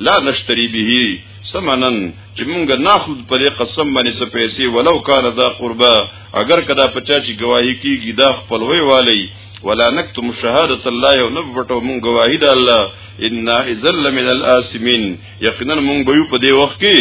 لا نشتري به سمنن چې مونږ نه خود پر قسم باندې څه پیسې ولو کار دا قربا اگر کدا پچا چې گواہی کیږي دا خپلوي والی ولا نكتم شهاده الله او نبټو مونږ گواہی د الله ان اذا من الاسمين یقینا مونږ به په دې وخت کې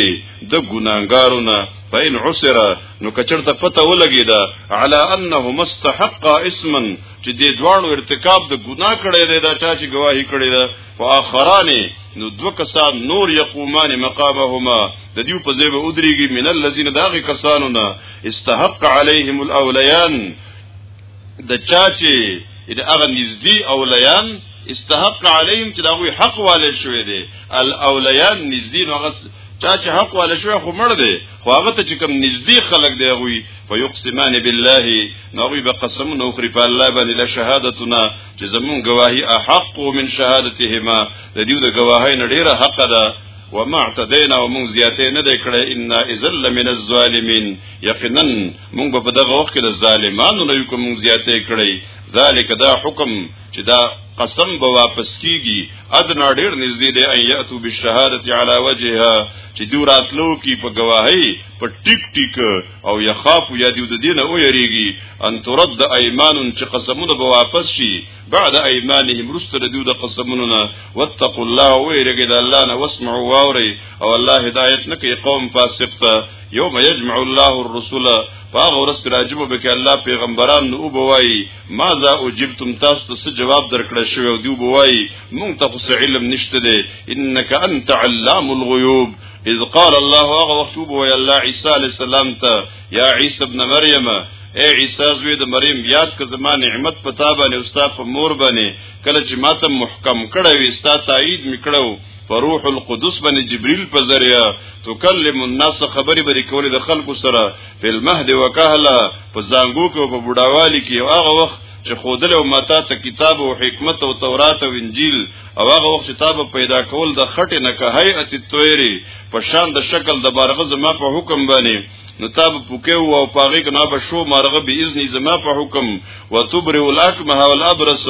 د ګناګارو نه فین عسر نو کچرته پته ولګی دا علی انه مستحق اسما چې دې دوانو ارتکاب د ګناه کړی دی دا چا چې گواہی کړی ده فاخران نو دو کسان نور یقومان مقامهما د دیو په ځای به ودریږي من الذين داغه کسانو نه استحق عليهم الاوليان د چا چې د هغه نږدې اولیان استحق عليهم چې داوی حق والي شوی دی الاوليان نږدې نو هغه چا چې حق والا شو خو مړ دی خو هغه ته چې کوم نږدې خلک دی غوي فیقسمان بالله نو غوي به قسم نو خري په الله باندې له شهادتنا چې زمون گواهی احق من شهادتهما د دې د گواهی نه ډیره حق ده وما اعتدینا ومون زیاتې نه دی کړې ان اذل من الظالمین یقینا مونږ په دغه وخت کې د ظالمانو نه یو کوم زیاتې کړې ذالک دا حکم چې دا قسم به واپس کیږي ادنا ډیر نږدې دی ان یاتو بالشهادت علی وجهها چې دو راتلو کی په گواهی په ټیک ټیک او یخاف یا دیو د دینه او یریږي ان ترد ایمان چې قسمونه به واپس شي بعد ایمانهم رستر دیو د قسمونو نه واتقوا الله او یریږي د الله نه واسمعوا واوري او الله هدایت نه کوي قوم فاسق ته یوم یجمع الله الرسل فاغه ورځ راجب به کې الله پیغمبران نو بوای ما ذا اجبتم تاسو ته څه جواب درکړ شوی او دی بوای مونږ ته څه علم نشته دی انک انت علام الغیوب اذ قال الله هغه وخت وی الله عیسی علی السلام ته یا عیسی ابن مریم اے عیسی زوی د مریم یاد ک زما نعمت پتا باندې استاد په مور باندې کله چې ماته محکم کړه وی ستا تایید میکړو فروح القدس بن جبريل په ذریعہ تکلم الناس خبري بری کولې د خلکو سره په المهد وکهلا په زنګو کې په بډاوالي کې هغه وخت چې خودل او ماته ته کتاب او حکمت او تورات او انجیل او هغه وخت تا به پیدا کول د خټې نه که هیئت الطیری په شان د شکل د بارغه زما په حکم باندې نو تا به پوکې او پاغې کنا به شو مارغه به اذن زما په حکم وتبرئ الاکمه والابرس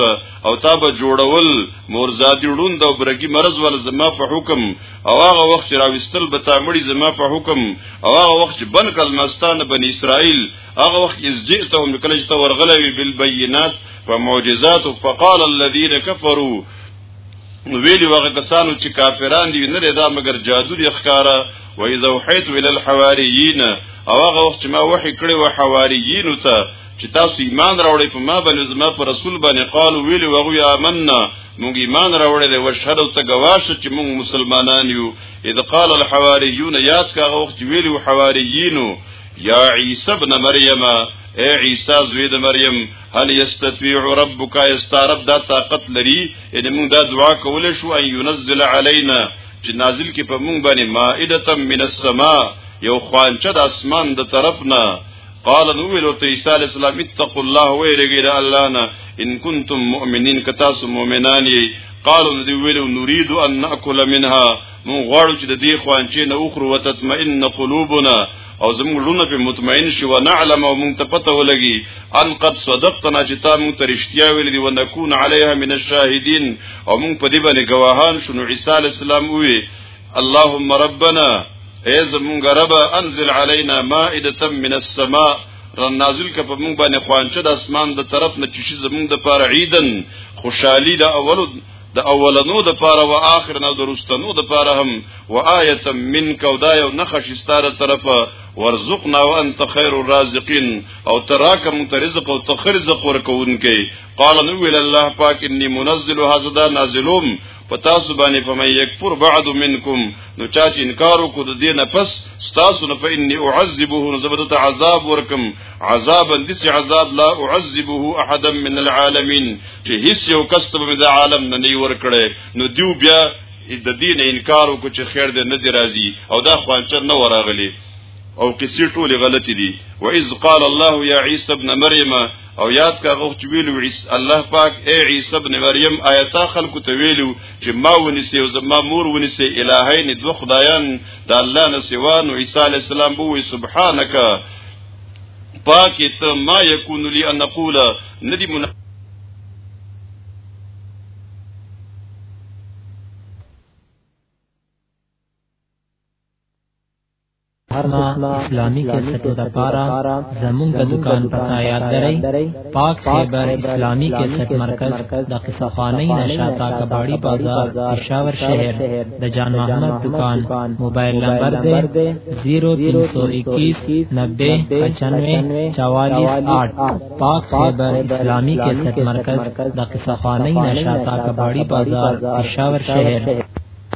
او تا به جوړول مورزادی ړوند او برګي مرز ول زما په حکم او هغه وخت راوستل به تا مړي زما په حکم او هغه وخت بن کلمستان بن اسرائیل هغه وخت چې جئتهم کله چې ورغلوي بالبينات ومعجزات فقال الذين كفروا نو ویلی وغه کسانو چې کافران دي نه دا مگر جادو دي ښکارا و اذا وحيت الى الحواريين او هغه وخت چې ما وحي کړی و حواريين ته چې تاسو ایمان راوړی په ما باندې زما پر رسول باندې قال ویلی وغه آمنا مونږ ایمان راوړل او شهر ته گواش چې مونږ مسلمانان یو اذ قال الحواريون یاد کاغه وخت ویلی و حواريين یا عیسی ابن مریم اے عیسی زوی د مریم هل یستطيع ربک استرب دا طاقت لري ان موږ دا دعا کول شو ان ينزل علينا چې نازل کې په موږ باندې مائده من السماء یو خوانچه د اسمان د طرفنا قال نو ویلو ته عیسی علی السلام اتقوا الله ویرګی د الله نه ان کنتم مؤمنین کتا سو مؤمنان قالوا دی ویلو نريد ان ناكل منها مون غواړو چې د دې خوانچې نه اوخرو وتطمئن قلوبنا او زموږ لونه په مطمئن شي و نعلم او مونږ ته پته ولګي ان قد صدقتنا چې تا مونږ ته رښتیا ویل دي ونكون عليها من الشاهدين او مونږ په دې باندې گواهان شونو عیسی علی السلام وی اللهم ربنا ای زمونږ رب انزل علينا مائده من السماء را نازل کپ مونږ باندې خوانچه د اسمان د طرف نه چې زمونږ د پاره عیدن خوشحالي د اولو د اولنو د پاره او اخر نه درستنو د پاره هم و آیه منک او دا یو نخش ستاره طرفه ورزقنا وانت خیر الرازقین او تراک من رزق او تخرزق ورکونکي قال نو ویل الله پاک انی منزل هذا نازلوم پتا سبحانه فمن یکفر بعد منکم نو چا چې انکار وکړ د دین پس تاسو نه فإن اعذبه نو زبدت عذاب ورکم عذابا دس عذاب لا اعذبه احدا من العالمین چې هیڅ یو کس ته به د عالم نه نه ورکړي نو دیو بیا د دین انکار وکړي چې خیر دې نه دی راځي او دا خوانچر نه وراغلی او کسی ټول غلطی دي و اذ قال الله یا عیسی ابن مریم او یاد کا غوښ ویلو الله پاک اے عیسی ابن مریم آیتا خلق ته ویلو چې ما ونیسه او زما مور ونیسه الہین دو خدایان د الله نه سوا نو عیسی علی السلام بو سبحانك پاک ته ما یکون لی ان اقول ندی منا هرما اسلامی کیسټو د پارا زمون د دکان پتا یاد درئ پاک خیبر اسلامی کیسټ مرکز د قصه خانی نشاتا کباړی بازار پېښور شهر د جان محمد دکان موبایل نمبر دی 0321 90 95 44 8 پاک سایبر اسلامی کیسټ مرکز د قصه خانه نشاطا کباړی بازار پېښور شهر